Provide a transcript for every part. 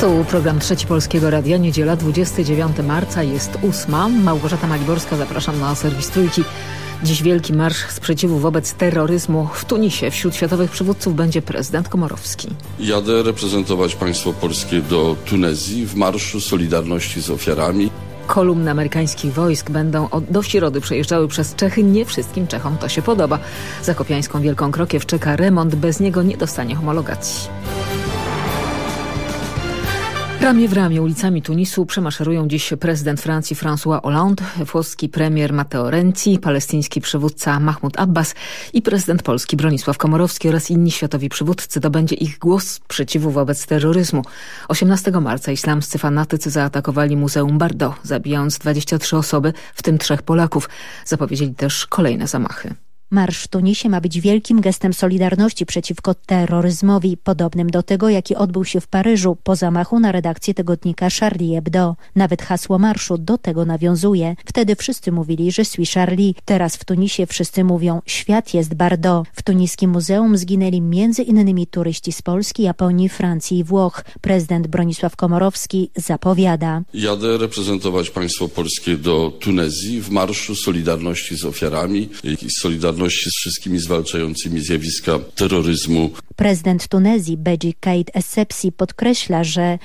Tu program Trzeci Polskiego Radia, niedziela 29 marca, jest ósma. Małgorzata Maliborska, zapraszam na serwis Trójki. Dziś wielki marsz sprzeciwu wobec terroryzmu w Tunisie. Wśród światowych przywódców będzie prezydent Komorowski. Jadę reprezentować państwo polskie do Tunezji w Marszu Solidarności z Ofiarami. Kolumny amerykańskich wojsk będą od, do środy przejeżdżały przez Czechy. Nie wszystkim Czechom to się podoba. Zakopiańską Wielką Krokiew czeka remont. Bez niego nie dostanie homologacji. Ramię w ramię ulicami Tunisu przemaszerują dziś prezydent Francji François Hollande, włoski premier Matteo Renzi, palestyński przywódca Mahmoud Abbas i prezydent Polski Bronisław Komorowski oraz inni światowi przywódcy. To będzie ich głos sprzeciwu wobec terroryzmu. 18 marca islamscy fanatycy zaatakowali Muzeum Bardo, zabijając 23 osoby, w tym trzech Polaków. Zapowiedzieli też kolejne zamachy. Marsz w Tunisie ma być wielkim gestem solidarności przeciwko terroryzmowi, podobnym do tego, jaki odbył się w Paryżu po zamachu na redakcję tygodnika Charlie Hebdo. Nawet hasło marszu do tego nawiązuje. Wtedy wszyscy mówili, że suis Charlie. Teraz w Tunisie wszyscy mówią świat jest Bardo. W tuniskim muzeum zginęli innymi turyści z Polski, Japonii, Francji i Włoch. Prezydent Bronisław Komorowski zapowiada. Jadę reprezentować państwo polskie do Tunezji w Marszu Solidarności z Ofiarami i Solidarności solidarności z wszystkimi zwalczającymi zjawiska terroryzmu. Prezydent Tunezji Beji Caid Essebsi podkreśla, że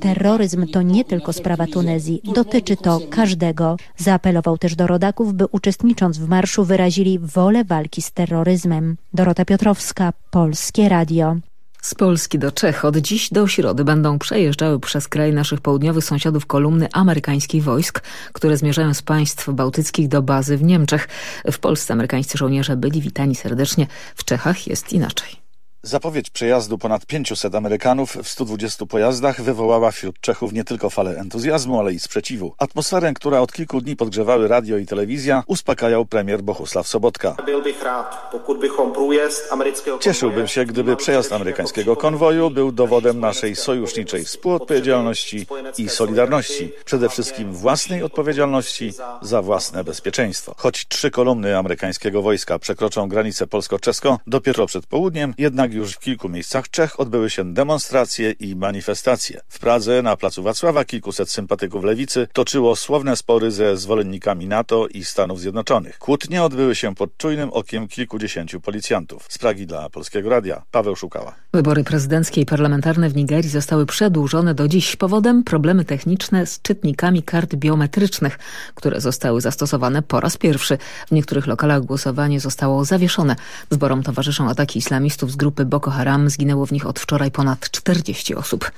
terroryzm to nie tylko sprawa Tunezji, dotyczy to każdego. Zaapelował też do rodaków, by uczestnicząc w marszu wyrazili wolę walki z terroryzmem. Dorota Piotrowska, Polskie Radio. Z Polski do Czech od dziś do środy będą przejeżdżały przez kraj naszych południowych sąsiadów kolumny amerykańskich wojsk, które zmierzają z państw bałtyckich do bazy w Niemczech. W Polsce amerykańscy żołnierze byli witani serdecznie, w Czechach jest inaczej. Zapowiedź przejazdu ponad 500 Amerykanów w 120 pojazdach wywołała wśród Czechów nie tylko falę entuzjazmu, ale i sprzeciwu. Atmosferę, która od kilku dni podgrzewały radio i telewizja, uspokajał premier Bohusław Sobotka. Cieszyłbym się, gdyby przejazd amerykańskiego konwoju był dowodem naszej sojuszniczej współodpowiedzialności i solidarności. Przede wszystkim własnej odpowiedzialności za własne bezpieczeństwo. Choć trzy kolumny amerykańskiego wojska przekroczą granicę polsko-czeską dopiero przed południem, jednak już w kilku miejscach Czech odbyły się demonstracje i manifestacje. W Pradze na placu Wacława kilkuset sympatyków lewicy toczyło słowne spory ze zwolennikami NATO i Stanów Zjednoczonych. Kłótnie odbyły się pod czujnym okiem kilkudziesięciu policjantów. Z Pragi dla Polskiego Radia Paweł Szukała. Wybory prezydenckie i parlamentarne w Nigerii zostały przedłużone do dziś. Powodem problemy techniczne z czytnikami kart biometrycznych, które zostały zastosowane po raz pierwszy. W niektórych lokalach głosowanie zostało zawieszone. Zborom towarzyszą ataki islamistów z grupy Boko Haram. Zginęło w nich od wczoraj ponad 40 osób.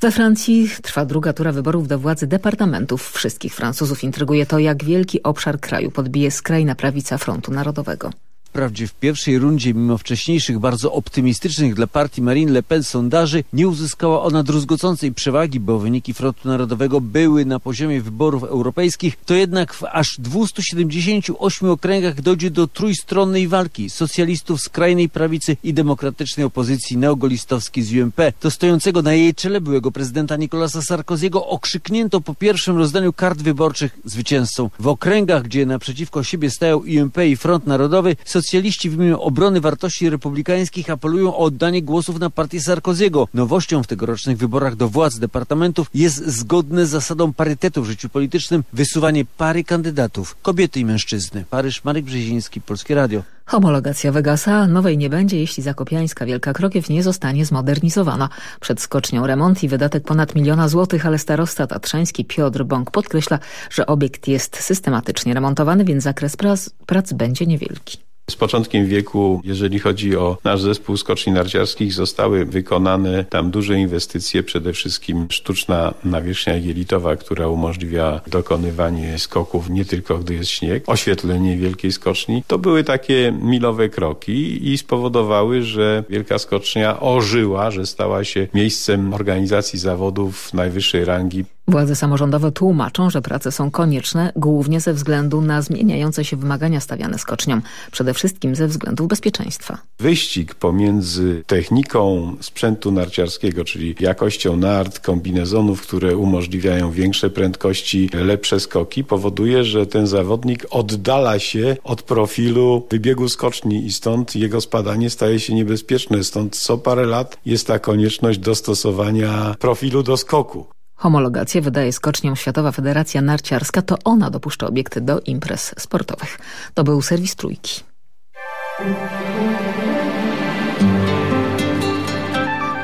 We Francji trwa druga tura wyborów do władzy departamentów. Wszystkich Francuzów intryguje to, jak wielki obszar kraju podbije skrajna prawica Frontu Narodowego. Wprawdzie w pierwszej rundzie, mimo wcześniejszych, bardzo optymistycznych dla partii Marine Le Pen sondaży, nie uzyskała ona druzgocącej przewagi, bo wyniki Frontu Narodowego były na poziomie wyborów europejskich, to jednak w aż 278 okręgach dojdzie do trójstronnej walki socjalistów skrajnej prawicy i demokratycznej opozycji neogolistowskiej z UMP. To stojącego na jej czele byłego prezydenta Nicolasa Sarkoziego okrzyknięto po pierwszym rozdaniu kart wyborczych zwycięzcą. W okręgach, gdzie naprzeciwko siebie stają UMP i Front Narodowy, Socjaliści w imię obrony wartości republikańskich apelują o oddanie głosów na partię Sarkoziego. Nowością w tegorocznych wyborach do władz departamentów jest zgodne z zasadą parytetu w życiu politycznym wysuwanie pary kandydatów, kobiety i mężczyzny. Paryż, Marek Brzeziński, Polskie Radio. Homologacja wygasa, nowej nie będzie, jeśli Zakopiańska Wielka Krokiew nie zostanie zmodernizowana. Przed skocznią remont i wydatek ponad miliona złotych, ale starosta tatrzański Piotr Bąk podkreśla, że obiekt jest systematycznie remontowany, więc zakres prac, prac będzie niewielki. Z początkiem wieku, jeżeli chodzi o nasz zespół skoczni narciarskich, zostały wykonane tam duże inwestycje, przede wszystkim sztuczna nawierzchnia jelitowa, która umożliwia dokonywanie skoków nie tylko gdy jest śnieg, oświetlenie wielkiej skoczni. To były takie milowe kroki i spowodowały, że Wielka Skocznia ożyła, że stała się miejscem organizacji zawodów najwyższej rangi. Władze samorządowe tłumaczą, że prace są konieczne głównie ze względu na zmieniające się wymagania stawiane skoczniom, przede wszystkim ze względów bezpieczeństwa. Wyścig pomiędzy techniką sprzętu narciarskiego, czyli jakością nart, kombinezonów, które umożliwiają większe prędkości, lepsze skoki, powoduje, że ten zawodnik oddala się od profilu wybiegu skoczni i stąd jego spadanie staje się niebezpieczne. Stąd co parę lat jest ta konieczność dostosowania profilu do skoku. Homologację wydaje skoczniom Światowa Federacja Narciarska, to ona dopuszcza obiekty do imprez sportowych. To był serwis Trójki.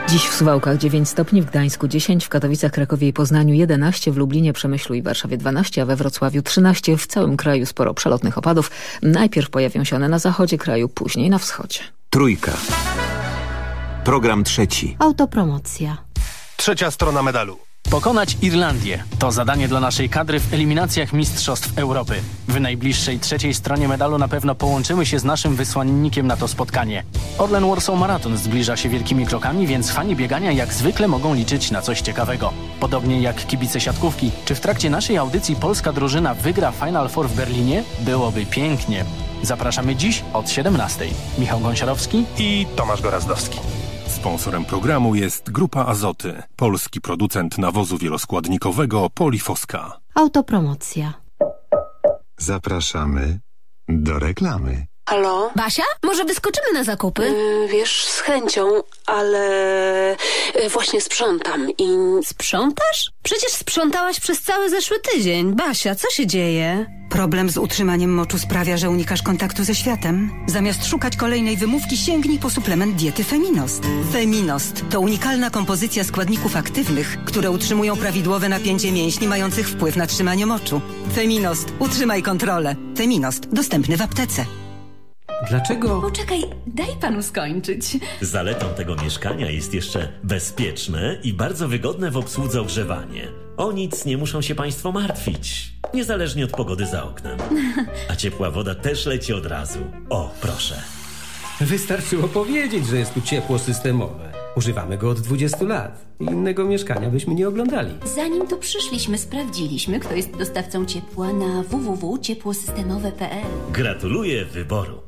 Dziś w Suwałkach 9 stopni, w Gdańsku 10, w Katowicach, Krakowie i Poznaniu 11, w Lublinie, Przemyślu i Warszawie 12, a we Wrocławiu 13. W całym kraju sporo przelotnych opadów. Najpierw pojawią się one na zachodzie kraju, później na wschodzie. Trójka. Program trzeci. Autopromocja. Trzecia strona medalu. Pokonać Irlandię to zadanie dla naszej kadry w eliminacjach Mistrzostw Europy. W najbliższej trzeciej stronie medalu na pewno połączymy się z naszym wysłannikiem na to spotkanie. Orlen Warsaw Marathon zbliża się wielkimi krokami, więc fani biegania jak zwykle mogą liczyć na coś ciekawego. Podobnie jak kibice siatkówki. Czy w trakcie naszej audycji polska drużyna wygra Final Four w Berlinie? Byłoby pięknie. Zapraszamy dziś od 17. Michał Gąsiorowski i Tomasz Gorazdowski. Sponsorem programu jest Grupa Azoty, polski producent nawozu wieloskładnikowego Polifoska. Autopromocja. Zapraszamy do reklamy. Halo? Basia? Może wyskoczymy na zakupy? Yy, wiesz, z chęcią, ale yy, właśnie sprzątam i... Sprzątasz? Przecież sprzątałaś przez cały zeszły tydzień. Basia, co się dzieje? Problem z utrzymaniem moczu sprawia, że unikasz kontaktu ze światem. Zamiast szukać kolejnej wymówki, sięgnij po suplement diety Feminost. Feminost to unikalna kompozycja składników aktywnych, które utrzymują prawidłowe napięcie mięśni mających wpływ na trzymanie moczu. Feminost. Utrzymaj kontrolę. Feminost. Dostępny w aptece. Dlaczego? Poczekaj, daj panu skończyć. Zaletą tego mieszkania jest jeszcze bezpieczne i bardzo wygodne w obsłudze ogrzewanie. O nic nie muszą się państwo martwić, niezależnie od pogody za oknem. A ciepła woda też leci od razu. O, proszę. Wystarczyło powiedzieć, że jest tu ciepło systemowe. Używamy go od 20 lat. Innego mieszkania byśmy nie oglądali. Zanim tu przyszliśmy, sprawdziliśmy, kto jest dostawcą ciepła na www.ciepłosystemowe.pl. Gratuluję wyboru.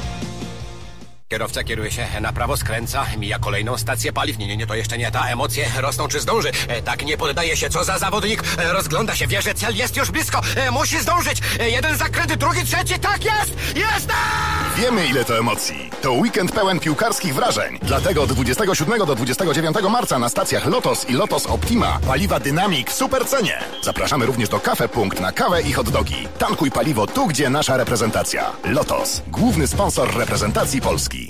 Kierowca kieruje się na prawo, skręca, mija kolejną stację paliw. Nie, nie, nie, to jeszcze nie ta. Emocje rosną, czy zdąży. E, tak nie poddaje się, co za zawodnik. E, rozgląda się, wie, że cel jest już blisko. E, musi zdążyć. Jeden zakręt, drugi, trzeci. Tak jest! Jest! Wiemy, ile to emocji. To weekend pełen piłkarskich wrażeń. Dlatego od 27 do 29 marca na stacjach Lotos i Lotos Optima paliwa Dynamik w super cenie. Zapraszamy również do Kafe Punkt na kawę i hot dogi. Tankuj paliwo tu, gdzie nasza reprezentacja. Lotos, główny sponsor reprezentacji Polski.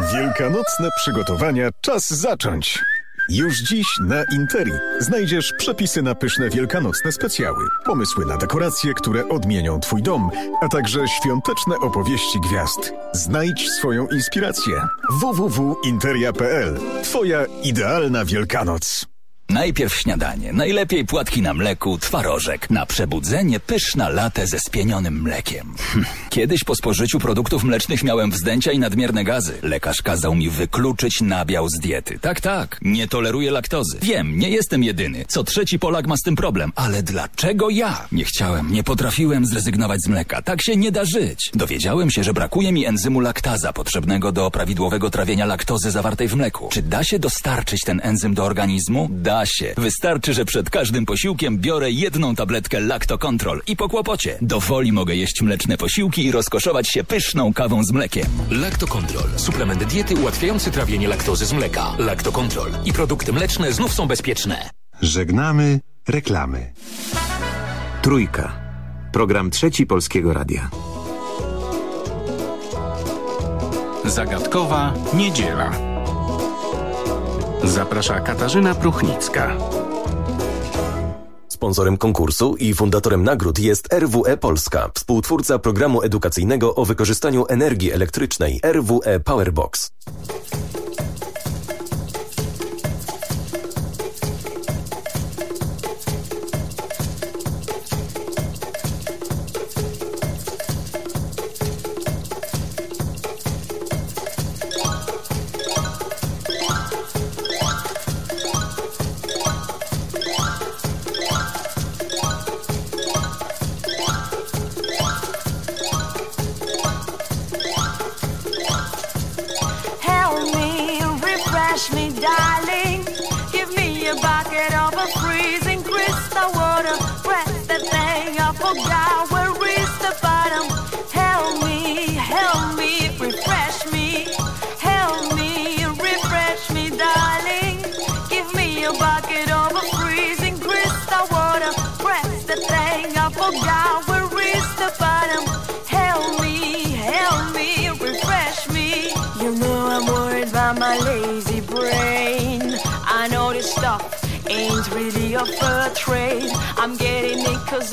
Wielkanocne przygotowania czas zacząć. Już dziś na Interi znajdziesz przepisy na pyszne wielkanocne specjały, pomysły na dekoracje, które odmienią Twój dom, a także świąteczne opowieści gwiazd. Znajdź swoją inspirację. www.interia.pl Twoja idealna Wielkanoc. Najpierw śniadanie, najlepiej płatki na mleku, twarożek. Na przebudzenie pyszna latę ze spienionym mlekiem. Hm. Kiedyś po spożyciu produktów mlecznych miałem wzdęcia i nadmierne gazy. Lekarz kazał mi wykluczyć nabiał z diety. Tak, tak, nie toleruję laktozy. Wiem, nie jestem jedyny. Co trzeci Polak ma z tym problem. Ale dlaczego ja? Nie chciałem, nie potrafiłem zrezygnować z mleka. Tak się nie da żyć. Dowiedziałem się, że brakuje mi enzymu laktaza, potrzebnego do prawidłowego trawienia laktozy zawartej w mleku. Czy da się dostarczyć ten enzym do organizmu? Da Wystarczy, że przed każdym posiłkiem biorę jedną tabletkę Lactocontrol i po kłopocie. Do woli mogę jeść mleczne posiłki i rozkoszować się pyszną kawą z mlekiem. Lactocontrol. Suplement diety ułatwiający trawienie laktozy z mleka. Lactocontrol. I produkty mleczne znów są bezpieczne. Żegnamy reklamy. Trójka. Program trzeci Polskiego Radia. Zagadkowa niedziela. Zaprasza Katarzyna Pruchnicka. Sponsorem konkursu i fundatorem nagród jest RWE Polska, współtwórca programu edukacyjnego o wykorzystaniu energii elektrycznej RWE Powerbox.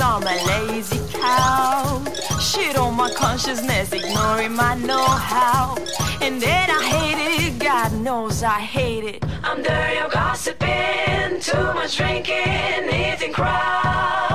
I'm a lazy cow. Shit on my consciousness, ignoring my know-how. And then I hate it, God knows I hate it. I'm dirty, I'm gossiping, too much drinking, eating crap.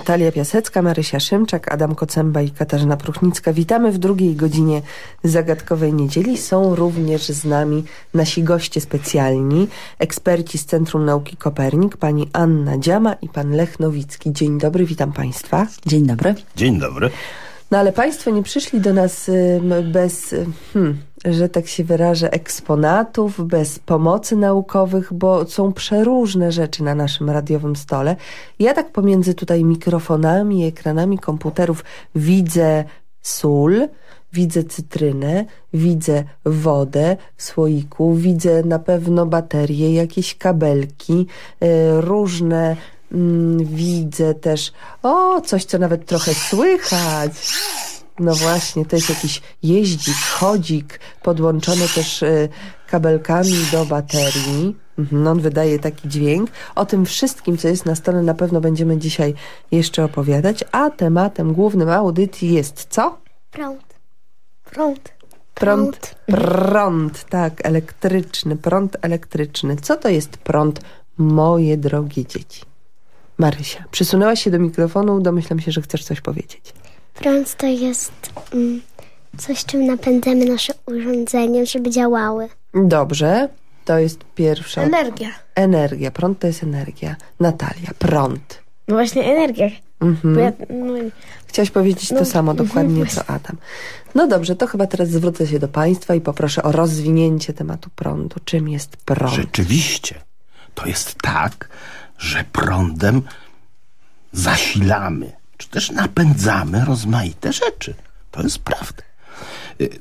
Natalia Piasecka, Marysia Szymczak, Adam Kocemba i Katarzyna Pruchnicka. Witamy w drugiej godzinie Zagadkowej Niedzieli. Są również z nami nasi goście specjalni, eksperci z Centrum Nauki Kopernik, pani Anna Dziama i pan Lech Nowicki. Dzień dobry, witam państwa. Dzień dobry. Dzień dobry. No ale państwo nie przyszli do nas bez, hmm, że tak się wyrażę, eksponatów, bez pomocy naukowych, bo są przeróżne rzeczy na naszym radiowym stole. Ja tak pomiędzy tutaj mikrofonami i ekranami komputerów widzę sól, widzę cytrynę, widzę wodę w słoiku, widzę na pewno baterie, jakieś kabelki, y, różne mm, widzę też, o, coś co nawet trochę słychać. No właśnie, to jest jakiś jeździk, chodzik, podłączony też y, kabelkami do baterii. Mhm, on wydaje taki dźwięk. O tym wszystkim, co jest na stole, na pewno będziemy dzisiaj jeszcze opowiadać. A tematem głównym audycji jest co? Prąd. Prąd. Prąd. Prąd, tak, elektryczny, prąd elektryczny. Co to jest prąd, moje drogie dzieci? Marysia, przysunęłaś się do mikrofonu, domyślam się, że chcesz coś powiedzieć. Prąd to jest mm, coś, czym napędzamy nasze urządzenia, żeby działały. Dobrze, to jest pierwsza... Energia. Energia, prąd to jest energia. Natalia, prąd. No właśnie energia. Mhm. Ja, no, Chciałaś powiedzieć No, to samo mhm, dokładnie właśnie. co Adam. No dobrze, to chyba teraz zwrócę się do Państwa i poproszę o rozwinięcie tematu prądu. Czym jest prąd? Rzeczywiście. To jest tak, że prądem zasilamy, czy też napędzamy rozmaite rzeczy. To jest prawda. Y,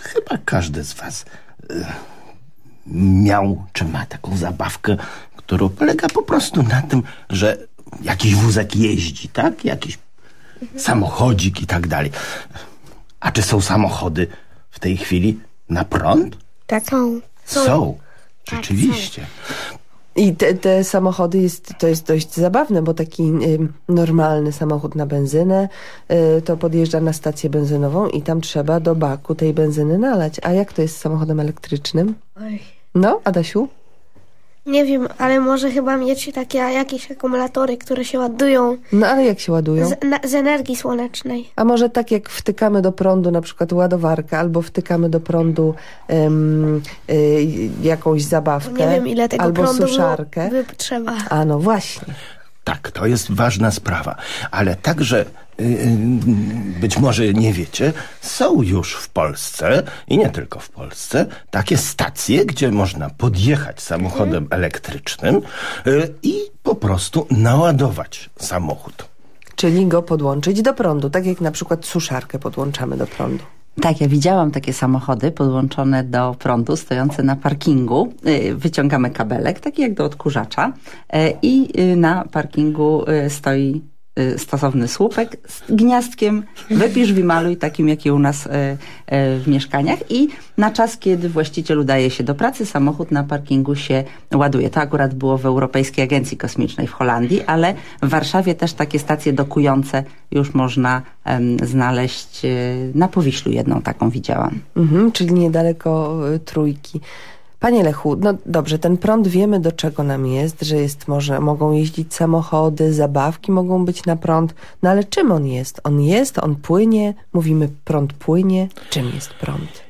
Chyba każdy z was y, miał, czy ma taką zabawkę, która polega po prostu na tym, że jakiś wózek jeździ, tak? Jakiś samochodzik i tak dalej. A czy są samochody w tej chwili na prąd? Tak. Są. Są. Rzeczywiście. I te, te samochody, jest, to jest dość zabawne, bo taki y, normalny samochód na benzynę y, to podjeżdża na stację benzynową i tam trzeba do baku tej benzyny nalać. A jak to jest z samochodem elektrycznym? No, Adasiu? Nie wiem, ale może chyba mieć takie jakieś akumulatory, które się ładują No ale jak się ładują? z, na, z energii słonecznej. A może tak jak wtykamy do prądu na przykład ładowarkę, albo wtykamy do prądu em, y, jakąś zabawkę, Nie wiem, ile tego albo prądu suszarkę. by, by trzeba. A no właśnie. Tak, to jest ważna sprawa. Ale także, być może nie wiecie, są już w Polsce i nie tylko w Polsce takie stacje, gdzie można podjechać samochodem elektrycznym y, i po prostu naładować samochód. Czyli go podłączyć do prądu, tak jak na przykład suszarkę podłączamy do prądu. Tak, ja widziałam takie samochody podłączone do prądu, stojące na parkingu. Y, Wyciągamy kabelek, taki jak do odkurzacza y, i y, na parkingu y, stoi y, stosowny słupek z gniazdkiem wypisz, wymaluj, takim jaki u nas y, y, w mieszkaniach i na czas, kiedy właściciel udaje się do pracy, samochód na parkingu się ładuje. To akurat było w Europejskiej Agencji Kosmicznej w Holandii, ale w Warszawie też takie stacje dokujące już można znaleźć y, na Powiślu. Jedną taką widziałam. Mhm, czyli niedaleko y, trójki. Panie Lechu, no dobrze, ten prąd wiemy do czego nam jest, że jest może, mogą jeździć samochody, zabawki mogą być na prąd, no ale czym on jest? On jest, on płynie, mówimy prąd płynie. Czym jest prąd?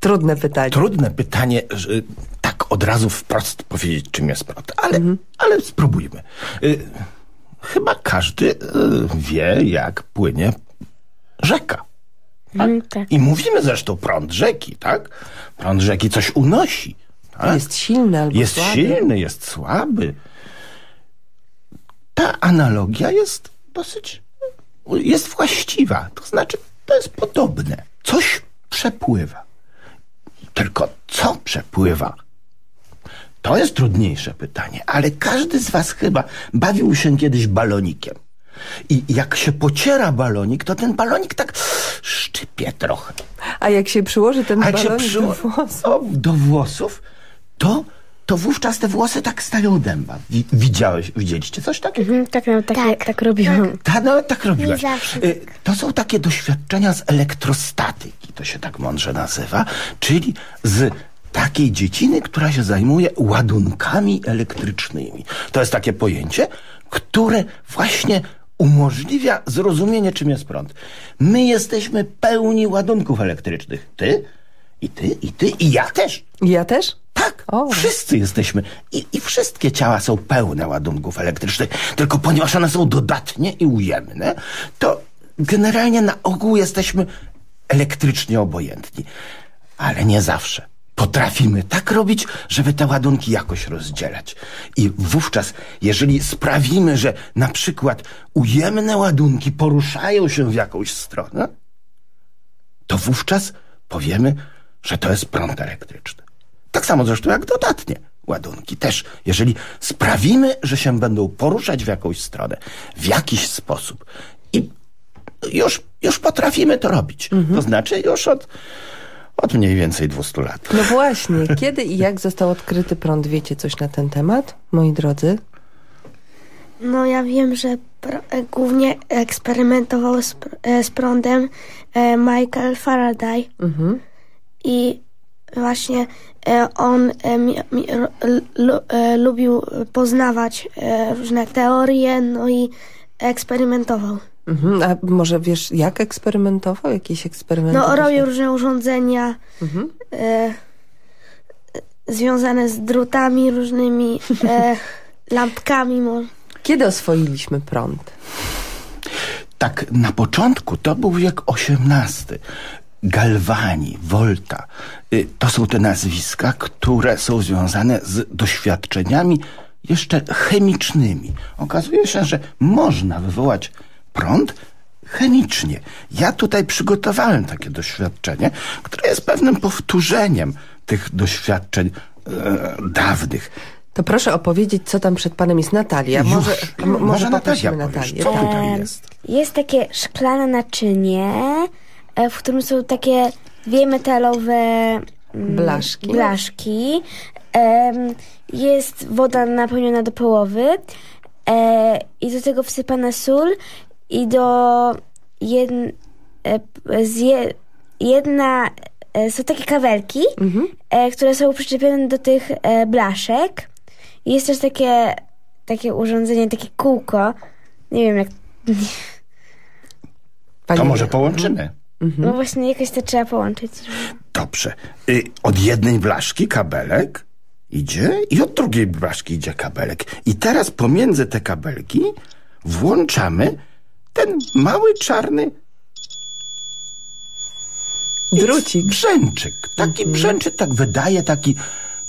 Trudne pytanie. Trudne pytanie, że tak od razu wprost powiedzieć, czym jest prąd, ale, ale spróbujmy. Y, Chyba każdy y, wie, jak płynie rzeka. Tak? I mówimy zresztą prąd rzeki, tak? Prąd rzeki coś unosi. Tak? Jest silny albo Jest słaby. silny, jest słaby. Ta analogia jest dosyć, jest właściwa. To znaczy, to jest podobne. Coś przepływa. Tylko co przepływa? To jest trudniejsze pytanie, ale każdy z was chyba bawił się kiedyś balonikiem. I jak się pociera balonik, to ten balonik tak szczypie trochę. A jak się przyłoży ten A balonik przyło- do włosów? o, do włosów, to, to wówczas te włosy tak stają dęba. Wi- Widziałeś, widzieliście coś takiego? tak, no, tak, tak, robiłam. Ta, nawet tak robiłaś. Nie zawsze Y, To są takie doświadczenia z elektrostatyki, to się tak mądrze nazywa, czyli z takiej dziedziny, która się zajmuje ładunkami elektrycznymi. To jest takie pojęcie, które właśnie umożliwia zrozumienie, czym jest prąd. My jesteśmy pełni ładunków elektrycznych. Ty, i ty, i ty, i ja też. Ja też? Tak, wszyscy jesteśmy. I, I wszystkie ciała są pełne ładunków elektrycznych. Tylko ponieważ one są dodatnie i ujemne, to generalnie na ogół jesteśmy elektrycznie obojętni. Ale nie zawsze. Potrafimy tak robić, żeby te ładunki jakoś rozdzielać. I wówczas, jeżeli sprawimy, że na przykład ujemne ładunki poruszają się w jakąś stronę, to wówczas powiemy, że to jest prąd elektryczny. Tak samo zresztą jak dodatnie ładunki też. Jeżeli sprawimy, że się będą poruszać w jakąś stronę, w jakiś sposób i już, już potrafimy to robić. To znaczy już od, od mniej więcej 200 lat. No właśnie, kiedy i jak został odkryty prąd? Wiecie coś na ten temat, moi drodzy? No ja wiem, że e, głównie eksperymentował z, pr- e, z prądem e, Michael Faraday Mhm. i właśnie e, on e, mi, mi, lu, e, lubił poznawać e, różne teorie, no i eksperymentował. Mhm. A może wiesz, jak eksperymentował? Jakieś eksperymenty? No robił różne urządzenia Mhm. e, związane z drutami różnymi, e, lampkami może. Kiedy oswoiliśmy prąd? Tak, na początku to był wiek XVIII. Galvani, Volta. Y, To są te nazwiska, które są związane z doświadczeniami jeszcze chemicznymi. Okazuje się, że można wywołać prąd chemicznie. Ja tutaj przygotowałem takie doświadczenie, które jest pewnym powtórzeniem tych doświadczeń e, dawnych. To proszę opowiedzieć, co tam przed panem jest. Natalia, Już. może, może Może Natalia Natalię. co tutaj Em, jest? Jest takie szklane naczynie, e, w którym są takie dwie metalowe mm, Blaszki. blaszki. Jest woda napełniona do połowy e, i do tego wsypana sól i do jedn, e, je, jedna e, są takie kabelki, e, które są przyczepione do tych blaszek. Jest też takie, takie urządzenie, takie kółko. Nie wiem jak. To może połączymy. No właśnie jakoś to trzeba połączyć. Dobrze. Y, od jednej blaszki kabelek idzie i od drugiej blaszki idzie kabelek. I teraz pomiędzy te kabelki włączamy ten mały czarny Drucik. Brzęczyk. Taki brzęczyk tak wydaje, taki,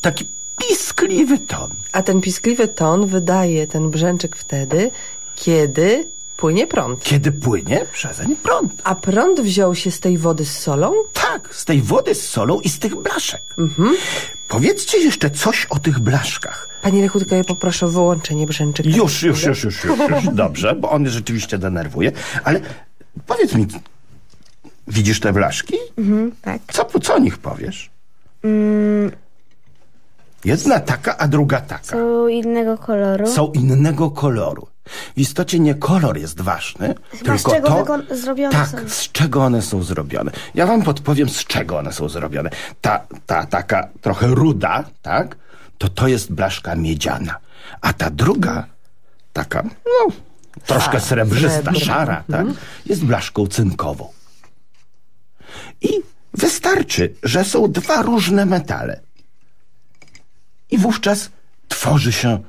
taki piskliwy ton. A ten piskliwy ton wydaje ten brzęczyk wtedy, kiedy płynie prąd. Kiedy płynie przezeń prąd. A prąd wziął się z tej wody z solą? Tak, z tej wody z solą i z tych blaszek. Powiedzcie jeszcze coś o tych blaszkach. Panie Lechu, tylko ja poproszę o wyłączenie brzęczyka. Już, już, już, już, już, już. Dobrze, bo on rzeczywiście denerwuje. Ale powiedz mi, widzisz te blaszki? Mhm, tak. Co, co o nich powiesz? Mm, Jedna taka, a druga taka. są innego koloru. Są innego koloru. W istocie nie kolor jest ważny, Chyba z tylko czego to, zrobione tak, są. z czego one są zrobione. Ja wam podpowiem, z czego one są zrobione. Ta, ta taka trochę ruda, tak, to to jest blaszka miedziana. A ta druga, taka, no, troszkę Szara, srebrzysta, srebrna. szara, tak, Mhm. jest blaszką cynkową. I wystarczy, że są dwa różne metale. I wówczas tworzy się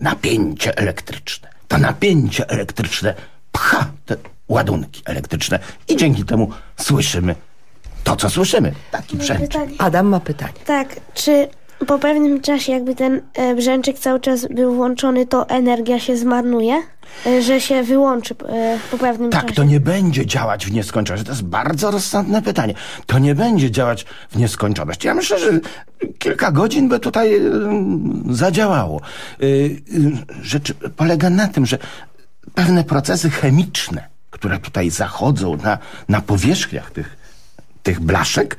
napięcie elektryczne. To napięcie elektryczne pcha te ładunki elektryczne i dzięki temu słyszymy to, co słyszymy. Taki pytanie. Adam ma pytanie. Tak, czy po pewnym czasie jakby ten e, brzęczyk cały czas był włączony, to energia się zmarnuje? E, że się wyłączy e, po pewnym Tak, czasie? to nie będzie działać w nieskończoność. To jest bardzo rozsądne pytanie. To nie będzie działać w nieskończoność. Ja myślę, że kilka godzin by tutaj zadziałało. Rzecz polega na tym, że pewne procesy chemiczne, które tutaj zachodzą na, na powierzchniach tych, tych blaszek,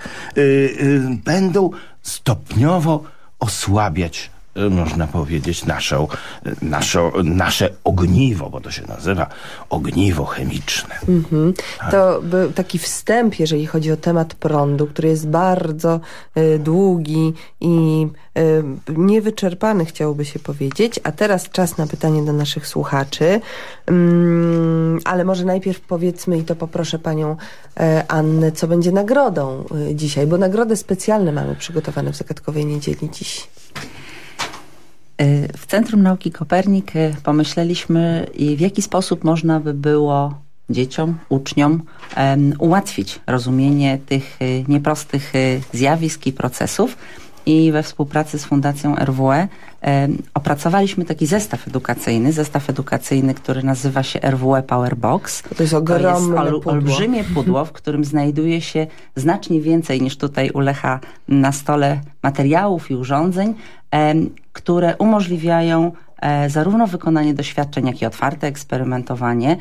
będą stopniowo osłabiać, można powiedzieć, naszą, y, naszą, nasze ogniwo, bo to się nazywa ogniwo chemiczne. Mhm. To był taki wstęp, jeżeli chodzi o temat prądu, który jest bardzo y, długi i y, niewyczerpany, chciałoby się powiedzieć. A teraz czas na pytanie do naszych słuchaczy. Mm, ale może najpierw powiedzmy, i to poproszę panią e, Annę, co będzie nagrodą y, dzisiaj, bo nagrody specjalne mamy przygotowane w Zagadkowej Niedzieli dziś. Y, W Centrum Nauki Kopernik y, pomyśleliśmy, i w jaki sposób można by było dzieciom, uczniom em, ułatwić rozumienie tych y, nieprostych y, zjawisk i procesów. I we współpracy z Fundacją RWE opracowaliśmy taki zestaw edukacyjny, zestaw edukacyjny, który nazywa się RWE Powerbox. To jest ogromne ol- pudło. olbrzymie pudło, w którym znajduje się znacznie więcej niż tutaj u Lecha na stole materiałów i urządzeń, które umożliwiają e, zarówno wykonanie doświadczeń, jak i otwarte eksperymentowanie.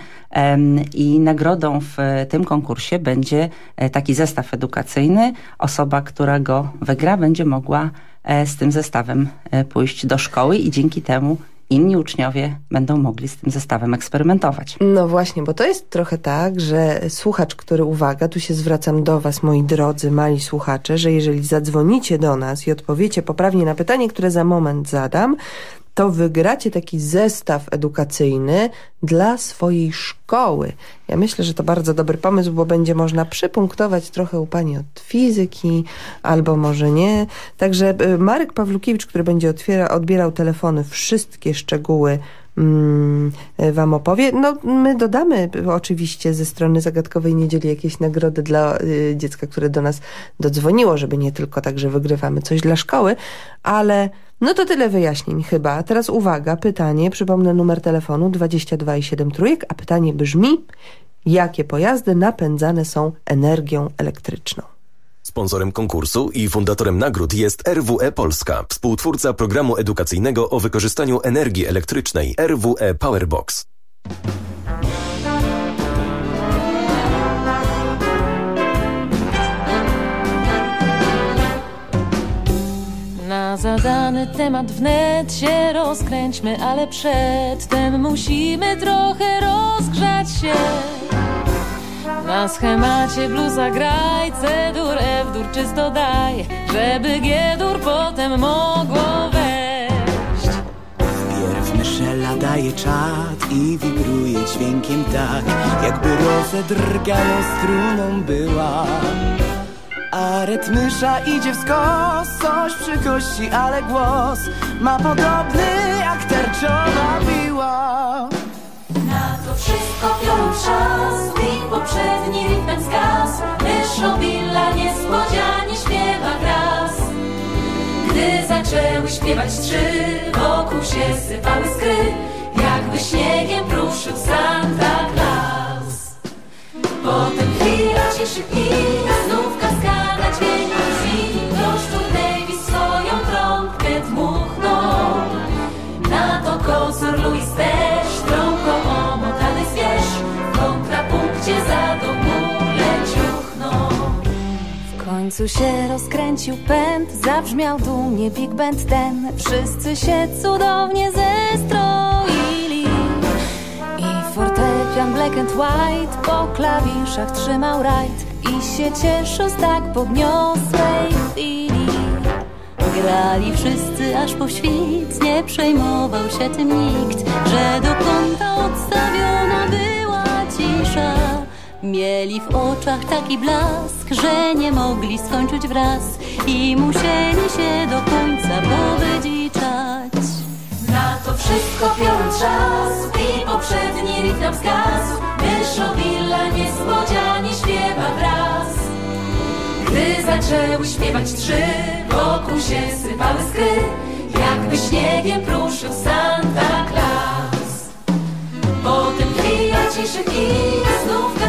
I nagrodą w tym konkursie będzie e, taki zestaw edukacyjny. Osoba, która go wygra, będzie mogła z tym zestawem e, pójść do szkoły i dzięki temu inni uczniowie będą mogli z tym zestawem eksperymentować. No właśnie, bo to jest trochę tak, że słuchacz, który uwaga, tu się zwracam do Was, moi drodzy, mali słuchacze, że jeżeli zadzwonicie do nas i odpowiecie poprawnie na pytanie, które za moment zadam, to wygracie taki zestaw edukacyjny dla swojej szkoły. Ja myślę, że to bardzo dobry pomysł, bo będzie można przypunktować trochę u Pani od fizyki, albo może nie. Także y, Marek Pawlukiewicz, który będzie otwiera, odbierał telefony, wszystkie szczegóły mm, wam opowie. No, my dodamy oczywiście ze strony Zagadkowej Niedzieli jakieś nagrody dla y, dziecka, które do nas dodzwoniło, żeby nie tylko tak, że wygrywamy coś dla szkoły, ale no to tyle wyjaśnień chyba. Teraz uwaga, pytanie, przypomnę numer telefonu 22 i 7 trójek, a pytanie brzmi, jakie pojazdy napędzane są energią elektryczną? Sponsorem konkursu i fundatorem nagród jest RWE Polska, współtwórca programu edukacyjnego o wykorzystaniu energii elektrycznej RWE Powerbox. Na zadany temat wnet się rozkręćmy, ale przedtem musimy trochę rozgrzać się. Na schemacie bluza graj, C-dur, F-dur czysto daj, żeby G-dur potem mogło wejść. Pierw Myszela daje czat i wibruje dźwiękiem tak, jakby rozedrganą struną była. A rytmysza idzie w skos, coś przy kości, ale głos ma podobny jak terczowa biła. Na to wszystko biorą czas Beat poprzedni rytmem zgasł. Myszobilla niespodzianie śpiewa gras Gdy zaczęły śpiewać trzy Wokół się sypały skry. Jakby śniegiem pruszył Santa Claus. Potem chwila ciszy i znów kaskada dźwięków Z Gościu Davis swoją trąbkę dmuchnął Na to kocur Louis też trąbką omotany zwierz W kontrapunkcie za do mule ciuchnął W końcu się rozkręcił pęd, zabrzmiał dumnie Big Band ten. Wszyscy się cudownie zestroili. I fortepian black and white po klawiszach trzymał rajd i się cieszył z tak podniosłej chwili. Grali wszyscy aż po świt, nie przejmował się tym nikt, że do kąta odstawiona była cisza. Mieli w oczach taki blask, że nie mogli skończyć wraz i musieli się do końca powydziczać. To wszystko biorą czas I poprzedni rytm zgasł Myszowilla niespodzianie śpiewa wraz. Gdy zaczęły śpiewać trzy Wokół się sypały skry Jakby śniegiem pruszył Santa Claus. Potem chwila ciszy i znów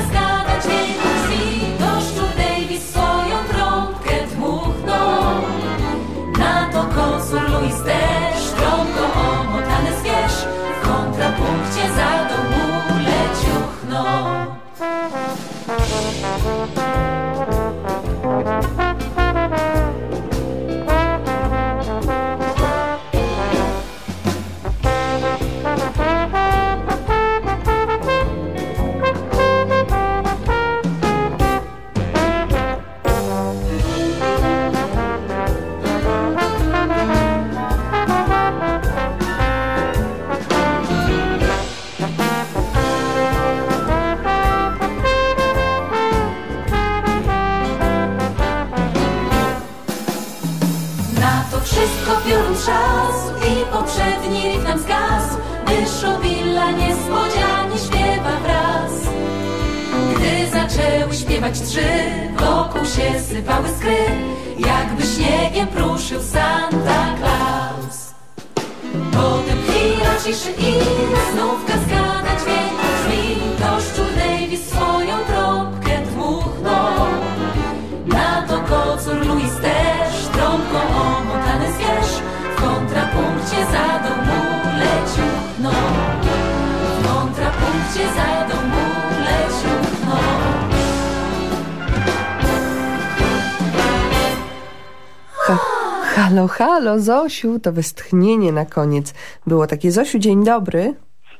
Zosiu, to westchnienie na koniec było takie. Zosiu, dzień dobry.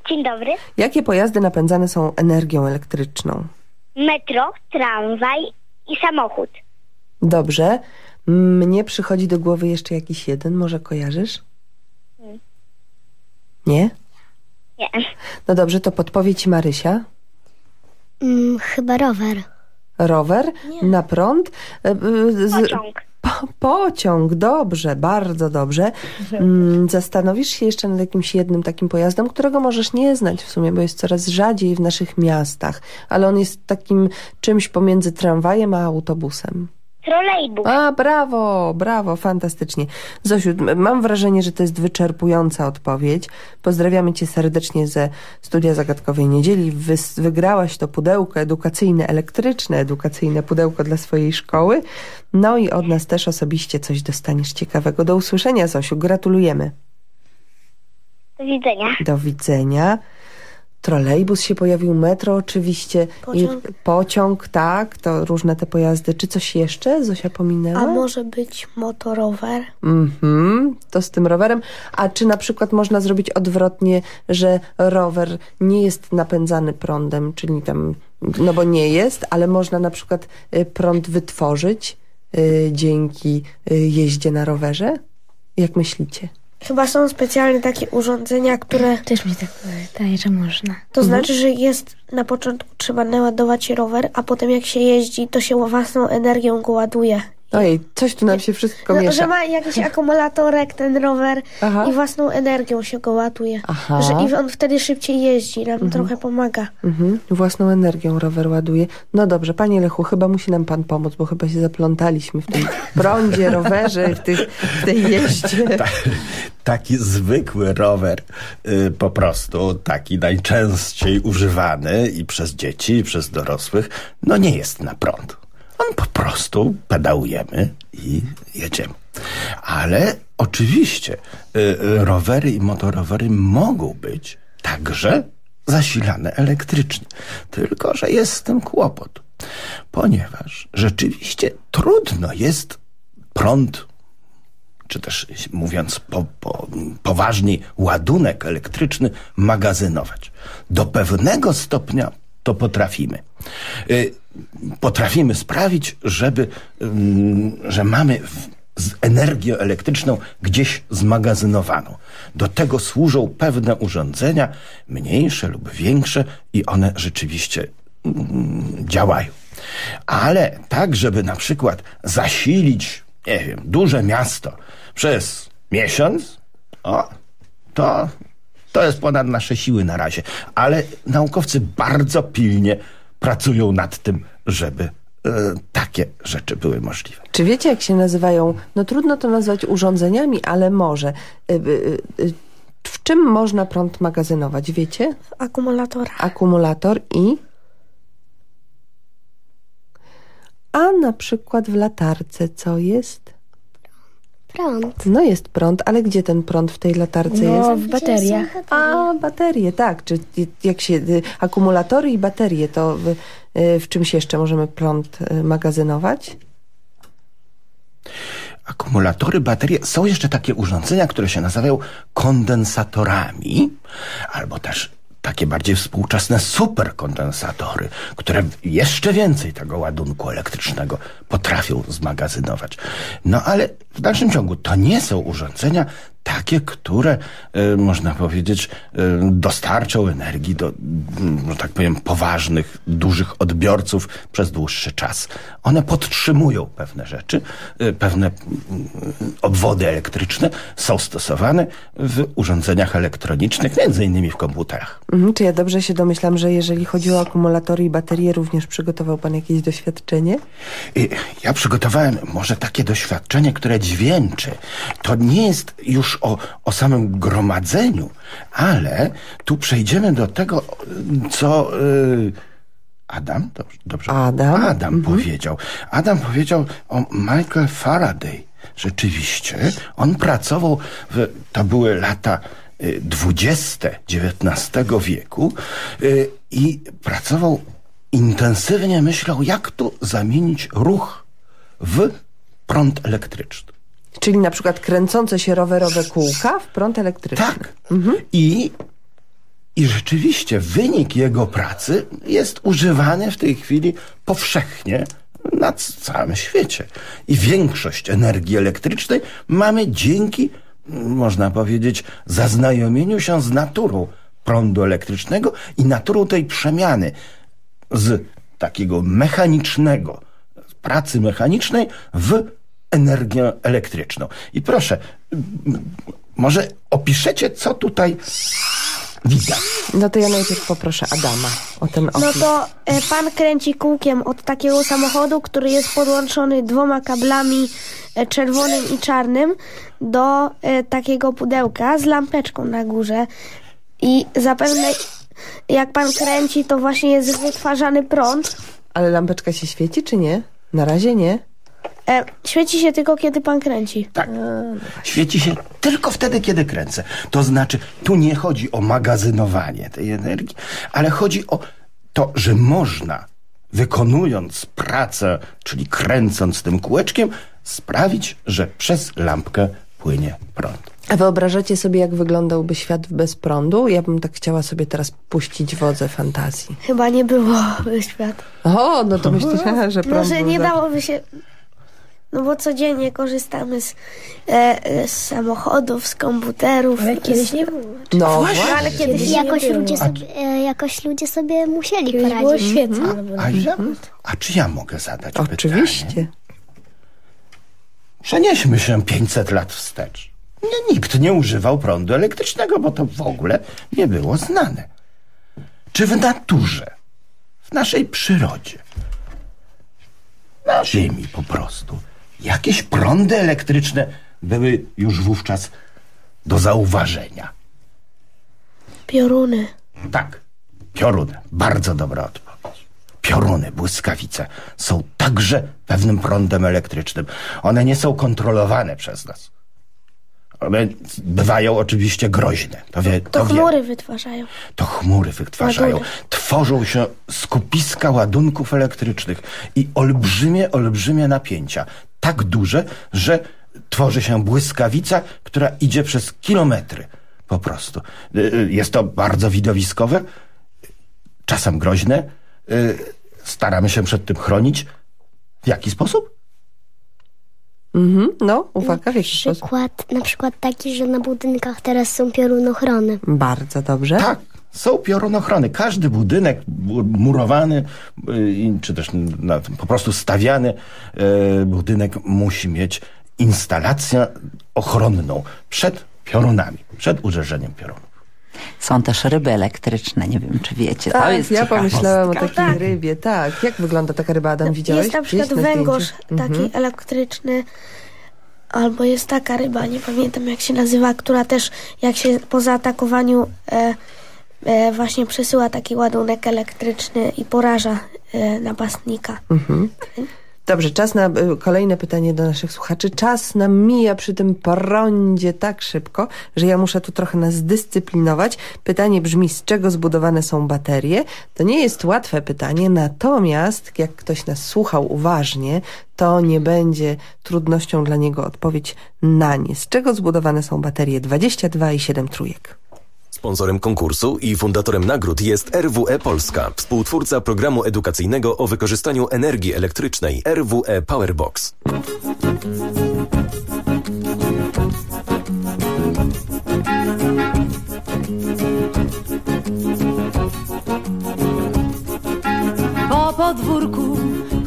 Dzień dobry. Jakie pojazdy napędzane są energią elektryczną? Metro, tramwaj i samochód. Dobrze. Mnie przychodzi do głowy jeszcze jakiś jeden, może kojarzysz? Mm. Nie? Nie. No dobrze, to podpowie ci Marysia. Mm, chyba rower. Rower na prąd? E, e, z- Pociąg. Po, pociąg, dobrze, bardzo dobrze. Mm, zastanowisz się jeszcze nad jakimś jednym takim pojazdem, którego możesz nie znać w sumie, bo jest coraz rzadziej w naszych miastach, ale on jest takim czymś pomiędzy tramwajem a autobusem. Trolejbus. A, brawo, brawo, fantastycznie. Zosiu, mam wrażenie, że to jest wyczerpująca odpowiedź. Pozdrawiamy cię serdecznie ze Studia Zagadkowej Niedzieli. Wys- wygrałaś to pudełko edukacyjne, elektryczne edukacyjne pudełko dla swojej szkoły. No i od nas też osobiście coś dostaniesz ciekawego. Do usłyszenia, Zosiu. Gratulujemy. Do widzenia. Do widzenia. Trolejbus się pojawił, metro oczywiście. Pociąg. I pociąg, tak, to różne te pojazdy. Czy coś jeszcze Zosia pominęła? A może być motorower? Mhm, to z tym rowerem. A czy na przykład można zrobić odwrotnie, że rower nie jest napędzany prądem, czyli tam, no bo nie jest, ale można na przykład y, prąd wytworzyć y, dzięki y, jeździe na rowerze? Jak myślicie? Chyba są specjalne takie urządzenia, które... Też mi tak wydaje, że można. To Mhm. znaczy, że jest na początku trzeba naładować rower, a potem jak się jeździ, to się własną energią go ładuje. Ojej, coś tu nam się wszystko No, miesza. że ma jakiś akumulatorek ten rower Aha. i własną energią się go ładuje. Aha. Że I on wtedy szybciej jeździ, nam Mhm. trochę pomaga. Mhm, własną energią rower ładuje. No dobrze, panie Lechu, chyba musi nam pan pomóc, bo chyba się zaplątaliśmy w tym prądzie, rowerze, w, tych, w tej jeździe. Taki zwykły rower, y, po prostu taki najczęściej używany i przez dzieci, i przez dorosłych, no nie jest na prąd. On po prostu pedałujemy i jedziemy. Ale oczywiście y, rowery i motorowery mogą być także zasilane elektrycznie. Tylko, że jest z tym kłopot. Ponieważ rzeczywiście trudno jest prąd czy też mówiąc po, po, poważniej, ładunek elektryczny magazynować. Do pewnego stopnia to potrafimy. Y, Potrafimy sprawić, żeby, ym, że mamy z energię elektryczną gdzieś zmagazynowaną. Do tego służą pewne urządzenia, mniejsze lub większe, i one rzeczywiście mm, działają. Ale tak, żeby na przykład zasilić, nie wiem, duże miasto przez miesiąc, o, to, to jest ponad nasze siły na razie. Ale naukowcy bardzo pilnie pracują nad tym, żeby e, takie rzeczy były możliwe. Czy wiecie, jak się nazywają? No trudno to nazwać urządzeniami, ale może. Y, y, W czym można prąd magazynować, wiecie? W akumulatorach. Akumulator i... A na przykład w latarce co jest? Prąd. No jest prąd, ale gdzie ten prąd w tej latarce No, jest? w bateriach. A, baterie, tak. Czy jak się... y, Akumulatory i baterie, to w, y, w czymś jeszcze możemy prąd y, magazynować? akumulatory, baterie. Są jeszcze takie urządzenia, które się nazywają kondensatorami, albo też takie bardziej współczesne superkondensatory, które jeszcze więcej tego ładunku elektrycznego potrafią zmagazynować. No ale w dalszym ciągu to nie są urządzenia takie, które, e, można powiedzieć, e, dostarczą energii do, że tak powiem, poważnych, dużych odbiorców przez dłuższy czas. One podtrzymują pewne rzeczy, e, pewne mm, obwody elektryczne są stosowane w urządzeniach elektronicznych, między innymi w komputerach. Mhm, czy ja dobrze się domyślam, że jeżeli chodzi o akumulatory i baterie, również przygotował pan jakieś doświadczenie? Ja przygotowałem może takie doświadczenie, które dźwięczy. To nie jest już o, o samym gromadzeniu, ale tu przejdziemy do tego, co y, Adam, dobrze, dobrze Adam, Adam powiedział. Adam powiedział o Michael Faraday. Rzeczywiście, on pracował, w, to były lata y, dwudzieste XIX wieku y, i pracował intensywnie, myślał, jak tu zamienić ruch w prąd elektryczny. Czyli na przykład kręcące się rowerowe kółka w prąd elektryczny. Tak. I, I rzeczywiście wynik jego pracy jest używany w tej chwili powszechnie na całym świecie. I większość energii elektrycznej mamy dzięki, można powiedzieć, zaznajomieniu się z naturą prądu elektrycznego i naturą tej przemiany z takiego mechanicznego, pracy mechanicznej w energię elektryczną. I proszę, może opiszecie, co tutaj widać. No to ja najpierw poproszę Adama o ten opis. No to e, pan kręci kółkiem od takiego samochodu, który jest podłączony dwoma kablami e, czerwonym i czarnym do e, takiego pudełka z lampeczką na górze. I zapewne jak pan kręci, to właśnie jest wytwarzany prąd. Ale lampeczka się świeci, czy nie? Na razie nie. E, świeci się tylko, kiedy pan kręci. Tak. Świeci się tylko wtedy, kiedy kręcę. To znaczy, tu nie chodzi o magazynowanie tej energii, ale chodzi o to, że można, wykonując pracę, czyli kręcąc tym kółeczkiem, sprawić, że przez lampkę płynie prąd. A wyobrażacie sobie, jak wyglądałby świat bez prądu? Ja bym tak chciała sobie teraz puścić wodze fantazji. Chyba nie byłoby świat. O, no to myślę, że prąd Może nie dałoby się... No bo codziennie korzystamy z, e, e, z samochodów, z komputerów. Ale kiedyś nie było. No właśnie. Ale kiedyś jakoś, nie było. ludzie sobie, e, jakoś ludzie sobie musieli Kiedyś poradzić. było świetnie. Mhm. A, ja, a czy ja mogę zadać Oczywiście. pytanie? Przenieśmy się 500 lat wstecz. Nie, nikt nie używał prądu elektrycznego, bo to w ogóle nie było znane. Czy w naturze, w naszej przyrodzie, na Ziemi po prostu, jakieś prądy elektryczne były już wówczas do zauważenia? Pioruny. Tak, pioruny. Bardzo dobra odpowiedź. Pioruny, błyskawice są także pewnym prądem elektrycznym. One nie są kontrolowane przez nas. One bywają oczywiście groźne. To, wie, To to, wie, chmury wytwarzają. to chmury wytwarzają. Ładunek. Tworzą się skupiska ładunków elektrycznych i olbrzymie, olbrzymie napięcia. Tak duże, że tworzy się błyskawica, która idzie przez kilometry po prostu. Y, y, Jest to bardzo widowiskowe, czasem groźne. Y, Staramy się przed tym chronić. W jaki sposób? Mhm, no, uwaga, w jaki sposób? Przykład, na przykład taki, że na budynkach teraz są piorunochrony. Bardzo dobrze. Tak, są piorunochrony. Każdy budynek bu- murowany, y, czy też na, po prostu stawiany y, budynek musi mieć instalację ochronną przed piorunami, przed uderzeniem piorunów. Są też ryby elektryczne, nie wiem czy wiecie. to Tak, jest ja pomyślałam o takiej rybie, tak. Jak wygląda taka ryba, Adam, widziałeś? Jest na przykład węgorz zdjęciu? taki Mhm. elektryczny, albo jest taka ryba, nie pamiętam jak się nazywa, która też jak się po zaatakowaniu e, e, właśnie przesyła taki ładunek elektryczny i poraża e, napastnika. Mhm. Dobrze, czas na y, kolejne pytanie do naszych słuchaczy. Czas nam mija przy tym prądzie tak szybko, że ja muszę tu trochę nas zdyscyplinować. Pytanie brzmi, z czego zbudowane są baterie? To nie jest łatwe pytanie, natomiast jak ktoś nas słuchał uważnie, to nie będzie trudnością dla niego odpowiedź na nie. Z czego zbudowane są baterie 22 i 7 trójek? Sponsorem konkursu i fundatorem nagród jest RWE Polska, współtwórca programu edukacyjnego o wykorzystaniu energii elektrycznej RWE Powerbox. Po podwórku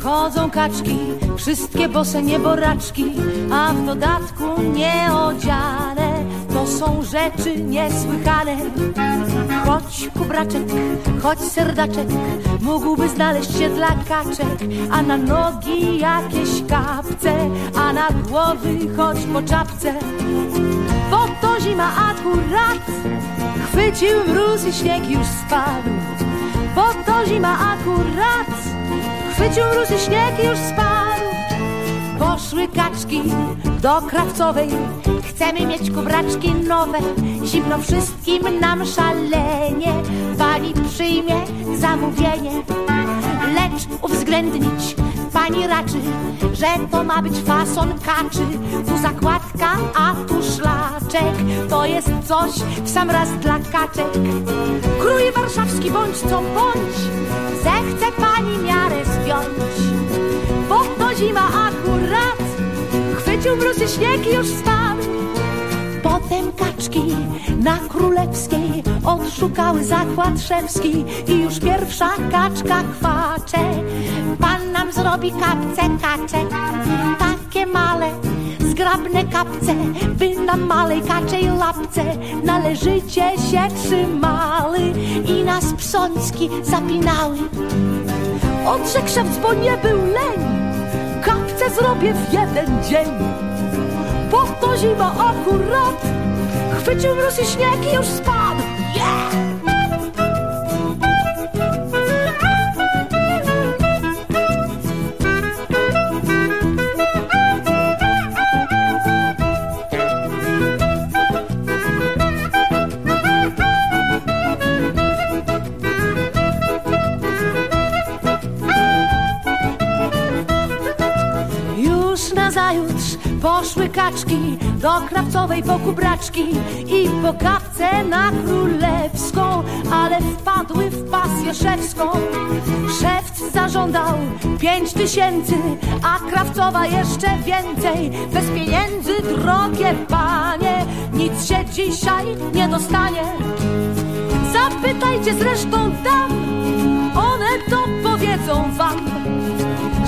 chodzą kaczki, wszystkie bose nieboraczki, a w dodatku nieodziane. To są rzeczy niesłychane. Choć kubraczek, choć serdaczek, mógłby znaleźć się dla kaczek, a na nogi jakieś kapce, a na głowy choć po czapce. Bo to zima akurat, chwycił mróz i śnieg już spadł. Bo to zima akurat Chwycił mróz i śnieg już spadł Poszły kaczki do krawcowej Chcemy mieć kubraczki nowe Zimno wszystkim nam szalenie Pani przyjmie zamówienie Lecz uwzględnić pani raczy, że to ma być fason kaczy. Tu zakładka, a tu szlaczek. To jest coś w sam raz dla kaczek. Krój warszawski bądź co bądź, zechce pani miarę zwiąć. Zima akurat, chwycił mróz śnieg i już spadł. Potem kaczki na królewskiej odszukały zakład szewski i już pierwsza kaczka kwacze. Pan nam zrobi kapce kaczek, takie male, zgrabne kapce, by na malej kaczej lapce należycie się trzymały i nas psączki zapinały. Odrzekł szewc, bo nie był leń, kapce zrobię w jeden dzień. Bo to zima akurat Chwycił mróz i śnieg i już spadł do krawcowej po kubraczki i po kapce na królewską, ale wpadły w pasję szewską. Szewc zażądał pięć tysięcy, a krawcowa jeszcze więcej. Bez pieniędzy, drogie panie, nic się dzisiaj nie dostanie. Zapytajcie zresztą dam, one to powiedzą wam,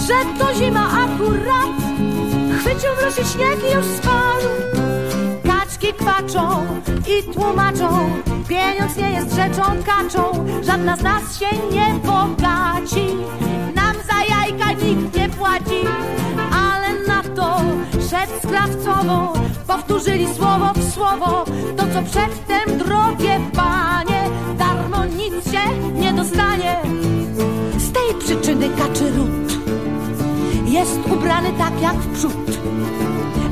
że to zima akurat Chwycił mróz i śnieg już spadł. Kaczki kwaczą i tłumaczą Pieniądz nie jest rzeczą kaczą Żadna z nas się nie bogaci Nam za jajka nikt nie płaci. Ale na to szef z krawcową Powtórzyli słowo w słowo. To co przedtem drogie panie Darmo nic się nie dostanie. Z tej przyczyny kaczy ród jest ubrany tak jak w przód,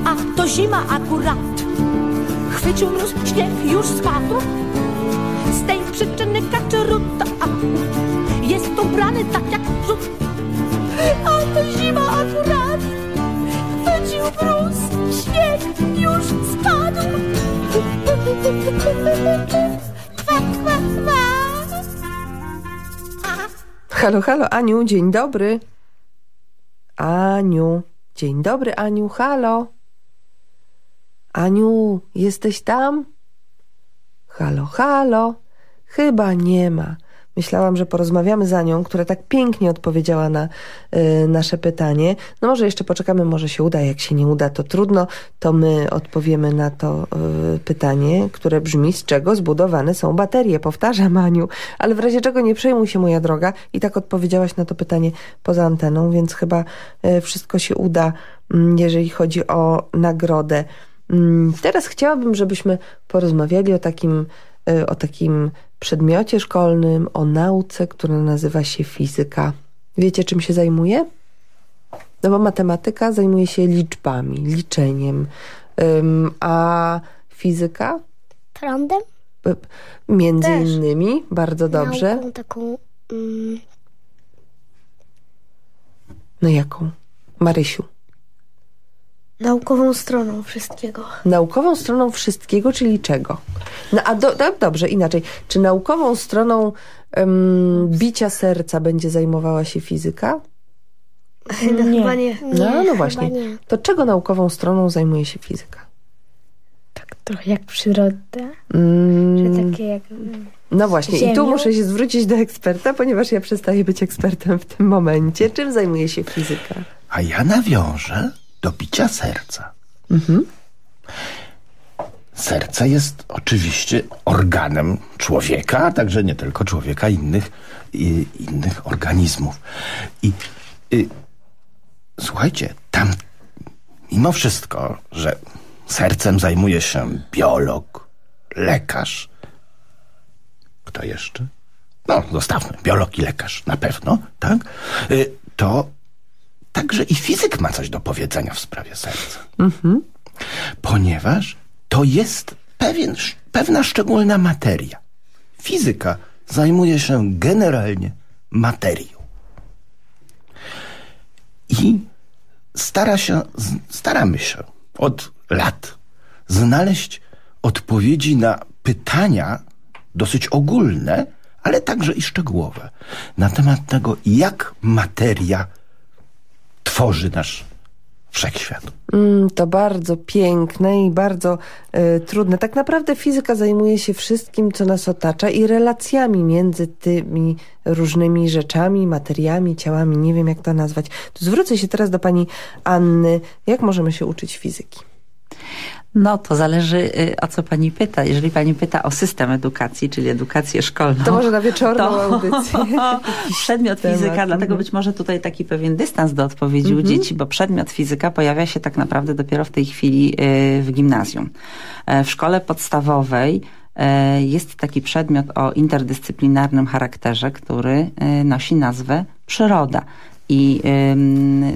a to zima akurat. Chwycił mróz, śnieg już spadł. Z tej przyczyny kaczyruta jest ubrany tak jak w przód, a to zima akurat. Chwycił mróz, śnieg już spadł. Halo, halo, Aniu, dzień dobry. Aniu, dzień dobry, Aniu, halo. Aniu, jesteś tam? Halo, halo. Chyba nie ma. Myślałam, że porozmawiamy z Anią, która tak pięknie odpowiedziała na y, nasze pytanie. No może jeszcze poczekamy, może się uda. Jak się nie uda, to trudno. To my odpowiemy na to y, pytanie, które brzmi, z czego zbudowane są baterie. Powtarzam, Aniu. Ale w razie czego nie przejmuj się, moja droga. I tak odpowiedziałaś na to pytanie poza anteną, więc chyba y, wszystko się uda, mm, jeżeli chodzi o nagrodę. Mm, Teraz chciałabym, żebyśmy porozmawiali o takim, y, o takim przedmiocie szkolnym, o nauce, która nazywa się fizyka. Wiecie, czym się zajmuje? No bo matematyka zajmuje się liczbami, liczeniem, ym, a fizyka? Prądem? Między Też. innymi, bardzo dobrze. Nauką taką... Mm, No jaką? Marysiu. Naukową stroną wszystkiego. Naukową stroną wszystkiego, czyli czego? No a do, do, dobrze, inaczej. Czy naukową stroną em, bicia serca będzie zajmowała się fizyka? No chyba nie. No, no właśnie. To czego naukową stroną zajmuje się fizyka? Trochę jak przyroda. Mm, Czy takie jak... mm, no właśnie, i tu Ziemią? muszę się zwrócić do eksperta, ponieważ ja przestaję być ekspertem w tym momencie. Czym zajmuje się fizyka? A ja nawiążę do bicia serca. Mhm. Serce jest oczywiście organem człowieka, a także nie tylko człowieka, innych, i, innych organizmów. I y, słuchajcie, tam mimo wszystko, że sercem zajmuje się biolog, lekarz, kto jeszcze? No, zostawmy, biolog i lekarz na pewno, tak? Y, to także i fizyk ma coś do powiedzenia w sprawie serca Mhm. ponieważ to jest pewien, pewna szczególna materia. Fizyka zajmuje się generalnie materią. I i stara się, staramy się od lat znaleźć odpowiedzi na pytania dosyć ogólne, ale także i szczegółowe na temat tego, jak materia tworzy nasz wszechświat. Mm, to bardzo piękne i bardzo e, trudne. Tak naprawdę fizyka zajmuje się wszystkim, co nas otacza i relacjami między tymi różnymi rzeczami, materiami, ciałami, nie wiem jak to nazwać. Zwrócę się teraz do pani Anny. Jak możemy się uczyć fizyki? No to zależy y, o co pani pyta. Jeżeli pani pyta o system edukacji, czyli edukację szkolną. To może na wieczorną to, audycję. przedmiot temat. fizyka, dlatego Mhm. być może tutaj taki pewien dystans do odpowiedzi u Mhm. dzieci, bo przedmiot fizyka pojawia się tak naprawdę dopiero w tej chwili y, w gimnazjum. E, W szkole podstawowej e, jest taki przedmiot o interdyscyplinarnym charakterze, który e, nosi nazwę przyroda. I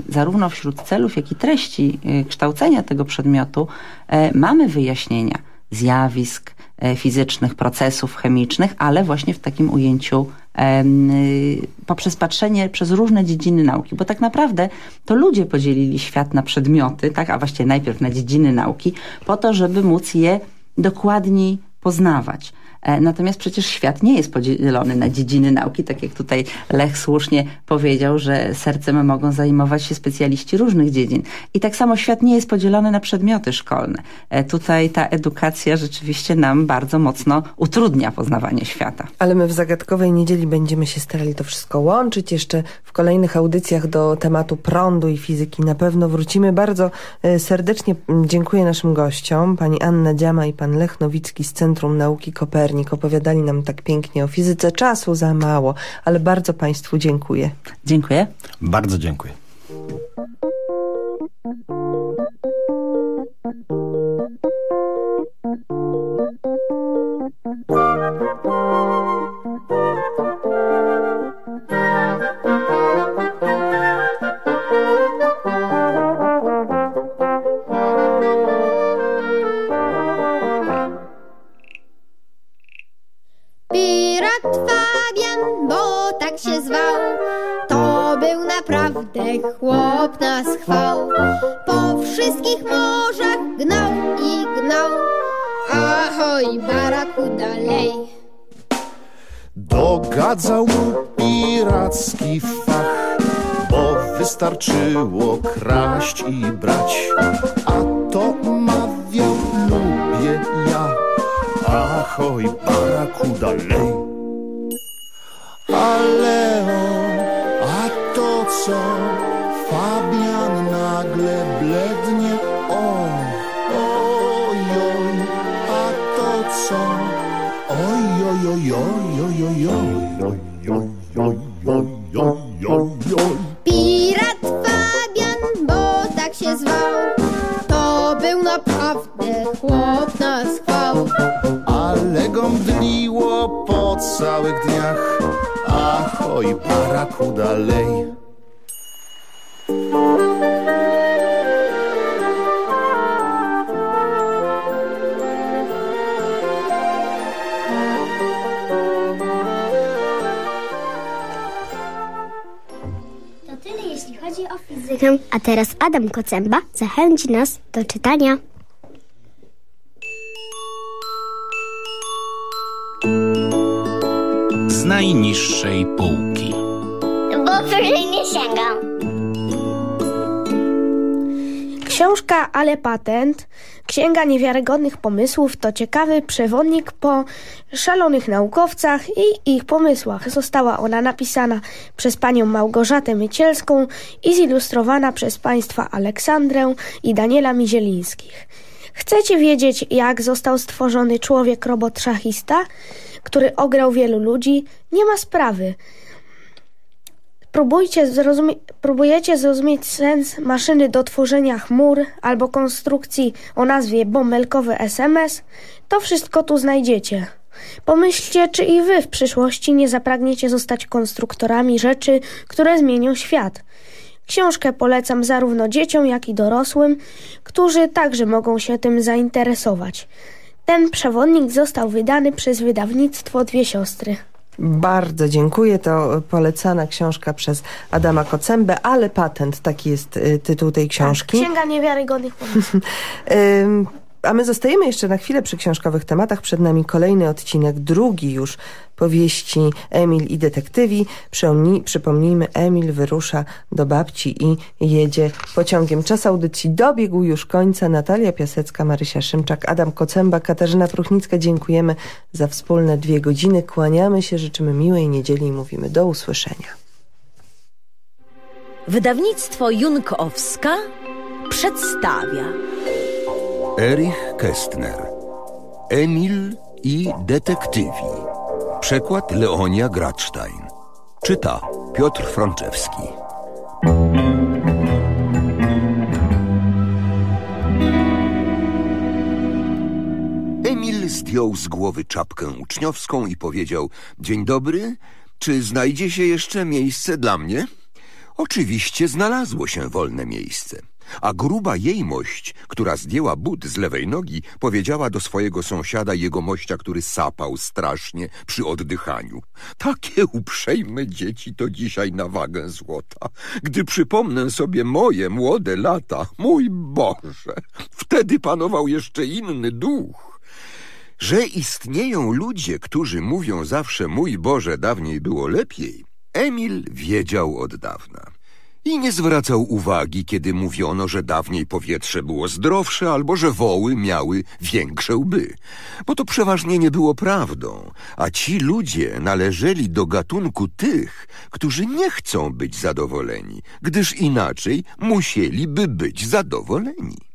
zarówno wśród celów, jak i treści y, kształcenia tego przedmiotu e, mamy wyjaśnienia zjawisk e, fizycznych, procesów chemicznych, ale właśnie w takim ujęciu y, poprzez patrzenie przez różne dziedziny nauki, bo tak naprawdę to ludzie podzielili świat na przedmioty, tak, a właściwie najpierw na dziedziny nauki, po to, żeby móc je dokładniej poznawać. E, Natomiast przecież świat nie jest podzielony na dziedziny nauki, tak jak tutaj Lech słusznie powiedział, że sercem mogą zajmować się specjaliści różnych dziedzin. I tak samo świat nie jest podzielony na przedmioty szkolne. E, Tutaj ta edukacja rzeczywiście nam bardzo mocno utrudnia poznawanie świata. Ale my w Zagadkowej Niedzieli będziemy się starali to wszystko łączyć. Jeszcze w kolejnych audycjach do tematu prądu i fizyki na pewno wrócimy. Bardzo e, serdecznie dziękuję naszym gościom, pani Anna Dziama i pan Lech Nowicki z Centrum Nauki Kopernik. Opowiadali nam tak pięknie o fizyce. Czasu za mało, ale bardzo państwu dziękuję. Dziękuję. Bardzo dziękuję. Pirat Fabian, bo tak się zwał, to był naprawdę chłop na schwał. Po wszystkich morzach gnał i gnał, ahoj baraku dalej. Dogadzał mu piracki fach, bo wystarczyło kraść i brać. A to mawiał, lubię ja, ahoj baraku dalej paleo, a to co Fabian nagle blednie, o, ojoj, a to co, ojoj, ojoj, ojoj, ojoj, Pirat Fabian, bo tak się zwał, to był naprawdę chłop na schwał. Ale go mdliło po całych dniach ahoj baraku dalej. To tyle, jeśli chodzi o fizykę. A teraz Adam Kocemba zachęci nas do czytania. Najniższej półki. Bo wyżej nie sięgam. Książka Ale Patent, Księga Niewiarygodnych Pomysłów to ciekawy przewodnik po szalonych naukowcach i ich pomysłach. Została ona napisana przez panią Małgorzatę Mycielską i zilustrowana przez państwa Aleksandrę i Daniela Mizielińskich. Chcecie wiedzieć, jak został stworzony człowiek-robot szachista, który ograł wielu ludzi? Nie ma sprawy. Próbujcie zrozumie- próbujecie zrozumieć sens maszyny do tworzenia chmur albo konstrukcji o nazwie bąbelkowy SMS? To wszystko tu znajdziecie. Pomyślcie, czy i wy w przyszłości nie zapragniecie zostać konstruktorami rzeczy, które zmienią świat. Książkę polecam zarówno dzieciom, jak i dorosłym, którzy także mogą się tym zainteresować. Ten przewodnik został wydany przez wydawnictwo Dwie Siostry. Bardzo dziękuję. To polecana książka przez Adama Kocembę, ale patent, taki jest y, tytuł tej książki. Księga niewiarygodnych pomysłów. A my zostajemy jeszcze na chwilę przy książkowych tematach. Przed nami kolejny odcinek, drugi już powieści Emil i detektywi. Przypomnij, przypomnijmy, Emil wyrusza do babci i jedzie pociągiem. Czas audycji dobiegł już końca. Natalia Piasecka, Marysia Szymczak, Adam Kocemba, Katarzyna Pruchnicka. Dziękujemy za wspólne dwie godziny. Kłaniamy się, życzymy miłej niedzieli i mówimy do usłyszenia. Wydawnictwo Junkowska przedstawia Erich Kästner Emil i detektywi Przekład Leonia Gradstein Czyta Piotr Frączewski Emil zdjął z głowy czapkę uczniowską i powiedział Dzień dobry, czy znajdzie się jeszcze miejsce dla mnie? Oczywiście znalazło się wolne miejsce. A gruba jejmość, która zdjęła but z lewej nogi, powiedziała do swojego sąsiada jegomościa, który sapał strasznie przy oddychaniu. Takie uprzejme dzieci to dzisiaj na wagę złota. Gdy przypomnę sobie moje młode lata, mój Boże, wtedy panował jeszcze inny duch. Że istnieją ludzie, którzy mówią zawsze mój Boże, dawniej było lepiej, Emil wiedział od dawna. I nie zwracał uwagi, kiedy mówiono, że dawniej powietrze było zdrowsze albo że woły miały większe łby. Bo to przeważnie nie było prawdą, a ci ludzie należeli do gatunku tych, którzy nie chcą być zadowoleni, gdyż inaczej musieliby być zadowoleni.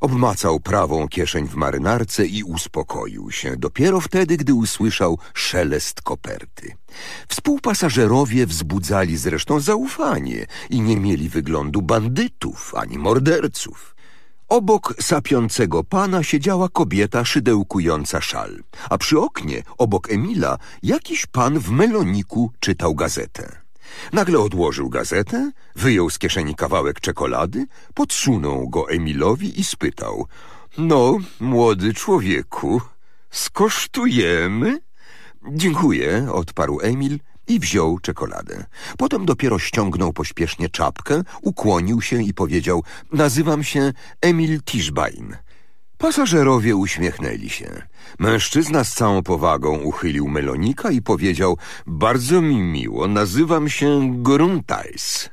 Obmacał prawą kieszeń w marynarce i uspokoił się dopiero wtedy, gdy usłyszał szelest koperty. Współpasażerowie wzbudzali zresztą zaufanie i nie mieli wyglądu bandytów ani morderców. Obok sapiącego pana siedziała kobieta szydełkująca szal, a przy oknie, obok Emila, jakiś pan w meloniku czytał gazetę. Nagle odłożył gazetę, wyjął z kieszeni kawałek czekolady, podsunął go Emilowi i spytał — No, młody człowieku, skosztujemy? — Dziękuję — odparł Emil i wziął czekoladę. Potem dopiero ściągnął pośpiesznie czapkę, ukłonił się i powiedział — Nazywam się Emil Tischbein. Pasażerowie uśmiechnęli się. Mężczyzna z całą powagą uchylił melonika i powiedział Bardzo mi miło, nazywam się Gruntajs.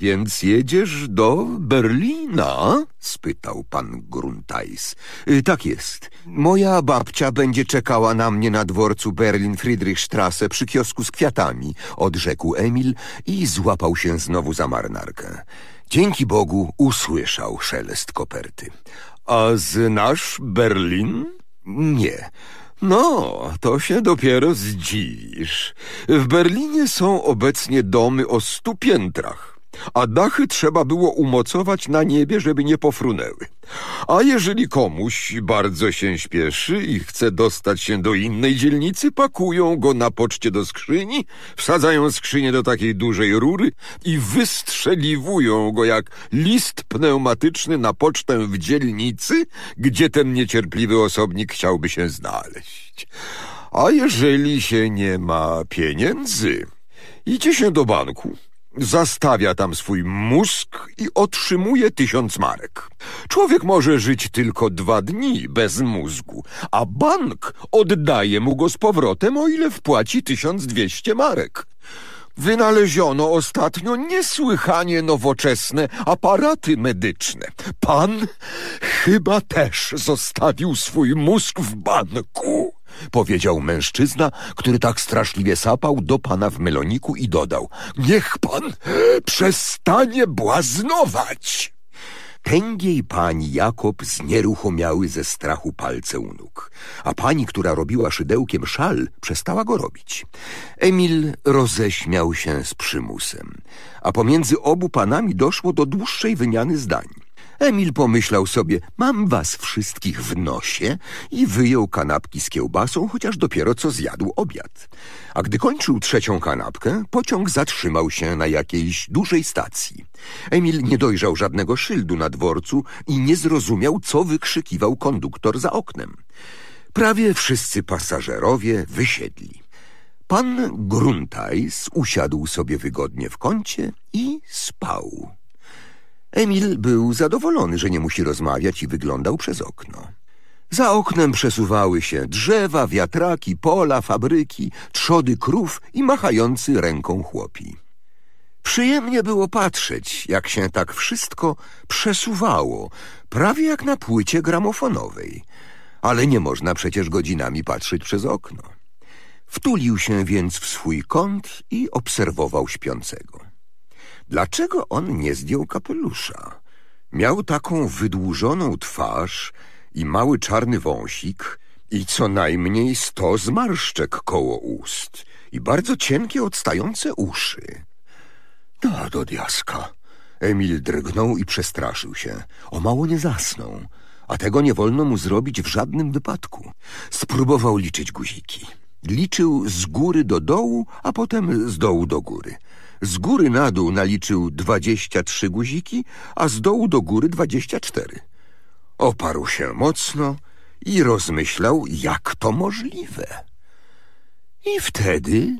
Więc jedziesz do Berlina? spytał pan Gruntajs. Y, tak jest. Moja babcia będzie czekała na mnie na dworcu Berlin-Friedrichstrasse przy kiosku z kwiatami, odrzekł Emil i złapał się znowu za marynarkę. Dzięki Bogu usłyszał szelest koperty. A znasz Berlin? Nie. No, to się dopiero zdziwisz. W Berlinie są obecnie domy o stu piętrach, a dachy trzeba było umocować na niebie, żeby nie pofrunęły. A jeżeli komuś bardzo się śpieszy i chce dostać się do innej dzielnicy, pakują go na poczcie do skrzyni, wsadzają skrzynię do takiej dużej rury i wystrzeliwują go jak list pneumatyczny na pocztę w dzielnicy, gdzie ten niecierpliwy osobnik chciałby się znaleźć. A jeżeli się nie ma pieniędzy, idzie się do banku, Zastawia tam swój mózg i otrzymuje tysiąc marek. Człowiek może żyć tylko dwa dni bez mózgu, a bank oddaje mu go z powrotem, o ile wpłaci tysiąc dwieście marek. Wynaleziono ostatnio niesłychanie nowoczesne aparaty medyczne. Pan chyba też zostawił swój mózg w banku powiedział mężczyzna, który tak straszliwie sapał do pana w meloniku i dodał Niech pan przestanie błaznować! Tęgiej pani Jakob znieruchomiały ze strachu palce u nóg, a pani, która robiła szydełkiem szal, przestała go robić. Emil roześmiał się z przymusem, a pomiędzy obu panami doszło do dłuższej wymiany zdań. Emil pomyślał sobie, mam was wszystkich w nosie i wyjął kanapki z kiełbasą, chociaż dopiero co zjadł obiad. A gdy kończył trzecią kanapkę, pociąg zatrzymał się na jakiejś dużej stacji. Emil nie dojrzał żadnego szyldu na dworcu i nie zrozumiał, co wykrzykiwał konduktor za oknem. Prawie wszyscy pasażerowie wysiedli. Pan Gruntajs usiadł sobie wygodnie w kącie i spał. Emil był zadowolony, że nie musi rozmawiać i wyglądał przez okno. Za oknem przesuwały się drzewa, wiatraki, pola, fabryki, trzody krów i machający ręką chłopi. Przyjemnie było patrzeć, jak się tak wszystko przesuwało, prawie jak na płycie gramofonowej. Ale nie można przecież godzinami patrzeć przez okno. Wtulił się więc w swój kąt i obserwował śpiącego. Dlaczego on nie zdjął kapelusza? Miał taką wydłużoną twarz i mały czarny wąsik i co najmniej sto zmarszczek koło ust i bardzo cienkie odstające uszy. No, do diaska. Emil drgnął i przestraszył się. O mało nie zasnął, a tego nie wolno mu zrobić w żadnym wypadku. Spróbował liczyć guziki. Liczył z góry do dołu, a potem z dołu do góry. Z góry na dół naliczył dwadzieścia trzy guziki, a z dołu do góry dwadzieścia cztery. Oparł się mocno i rozmyślał, jak to możliwe. I wtedy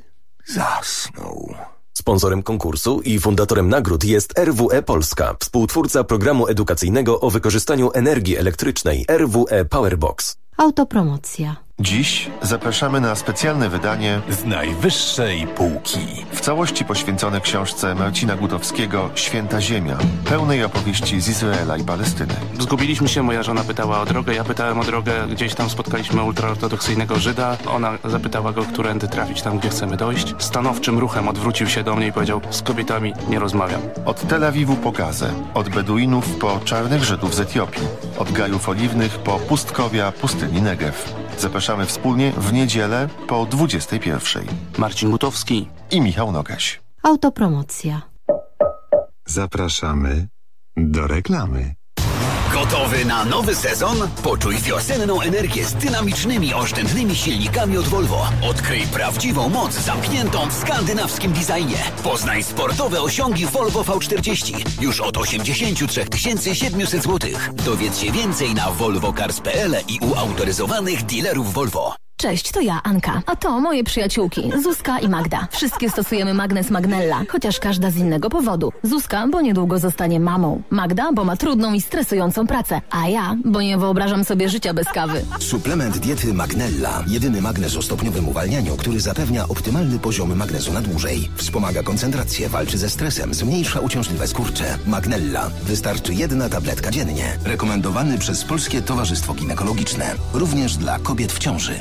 zasnął. Sponsorem konkursu i fundatorem nagród jest RWE Polska, współtwórca programu edukacyjnego o wykorzystaniu energii elektrycznej RWE Powerbox. Autopromocja. Dziś zapraszamy na specjalne wydanie z najwyższej półki. W całości poświęcone książce Marcina Gutowskiego Święta Ziemia, pełnej opowieści z Izraela i Palestyny. Zgubiliśmy się, moja żona pytała o drogę, ja pytałem o drogę, gdzieś tam spotkaliśmy ultraortodoksyjnego Żyda, ona zapytała go, którędy trafić tam, gdzie chcemy dojść. Stanowczym ruchem odwrócił się do mnie i powiedział, z kobietami nie rozmawiam. Od Tel Awiwu po Gazę, od Beduinów po czarnych Żydów z Etiopii, od gajów oliwnych po pustkowia pustyni Negew. Zapraszamy wspólnie w niedzielę po 21. Marcin Gutowski i Michał Nogaś. Autopromocja. Zapraszamy do reklamy. Gotowy na nowy sezon? Poczuj wiosenną energię z dynamicznymi, oszczędnymi silnikami od Volvo. Odkryj prawdziwą moc zamkniętą w skandynawskim designie. Poznaj sportowe osiągi Volvo V40 już od 83 700 zł. Dowiedz się więcej na volvocars.pl i u autoryzowanych dealerów Volvo. Cześć, to ja, Anka. A to moje przyjaciółki, Zuzka i Magda. Wszystkie stosujemy magnes Magnella, chociaż każda z innego powodu. Zuzka, bo niedługo zostanie mamą. Magda, bo ma trudną i stresującą pracę. A ja, bo nie wyobrażam sobie życia bez kawy. Suplement diety Magnella. Jedyny magnes o stopniowym uwalnianiu, który zapewnia optymalny poziom magnezu na dłużej. Wspomaga koncentrację, walczy ze stresem, zmniejsza uciążliwe skurcze. Magnella. Wystarczy jedna tabletka dziennie. Rekomendowany przez Polskie Towarzystwo Ginekologiczne. Również dla kobiet w ciąży.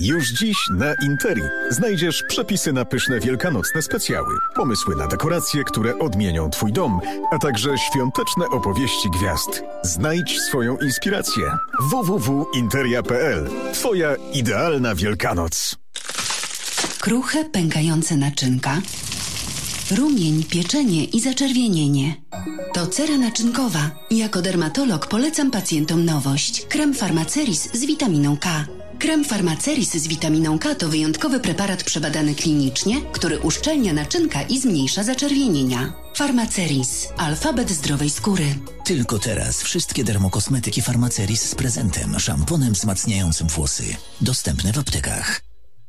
Już dziś na Interi znajdziesz przepisy na pyszne wielkanocne specjały, pomysły na dekoracje, które odmienią Twój dom, a także świąteczne opowieści gwiazd. Znajdź swoją inspirację. www.interia.pl Twoja idealna Wielkanoc. Kruche, pękające naczynka, rumień, pieczenie i zaczerwienienie. To cera naczynkowa. Jako dermatolog polecam pacjentom nowość. Krem Farmaceris z witaminą K. Krem Farmaceris z witaminą K to wyjątkowy preparat przebadany klinicznie, który uszczelnia naczynka i zmniejsza zaczerwienienia. Farmaceris. Alfabet zdrowej skóry. Tylko teraz wszystkie dermokosmetyki Farmaceris z prezentem, szamponem wzmacniającym włosy. Dostępne w aptekach.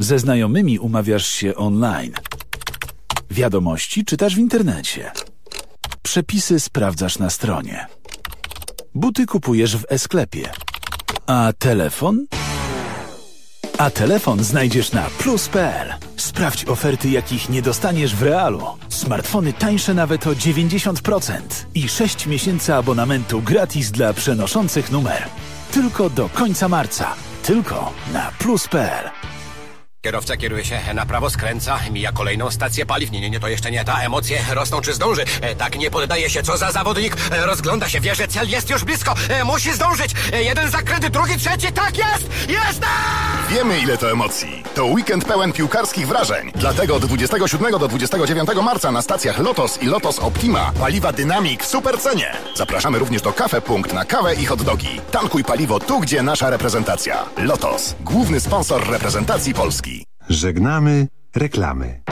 Ze znajomymi umawiasz się online. Wiadomości czytasz w internecie. Przepisy sprawdzasz na stronie. Buty kupujesz w e-sklepie. A telefon? A telefon znajdziesz na plus.pl. Sprawdź oferty, jakich nie dostaniesz w realu. Smartfony tańsze nawet o 90% i 6 miesięcy abonamentu gratis dla przenoszących numer. Tylko do końca marca. Tylko na plus.pl. Kierowca kieruje się na prawo, skręca, mija kolejną stację paliw. Nie, nie, nie, to jeszcze nie ta. Emocje rosną, czy zdąży? E, tak nie poddaje się, co za zawodnik. E, rozgląda się, wie, że cel jest już blisko. E, musi zdążyć. Jeden zakręt, drugi, trzeci, tak jest! Jest! Wiemy, ile to emocji. To weekend pełen piłkarskich wrażeń. Dlatego od 27 do 29 marca na stacjach Lotos i Lotos Optima paliwa Dynamik w super cenie. Zapraszamy również do Cafe Punkt na kawę i hot dogi. Tankuj paliwo tu, gdzie nasza reprezentacja. Lotos, główny sponsor reprezentacji Polski. Żegnamy reklamy.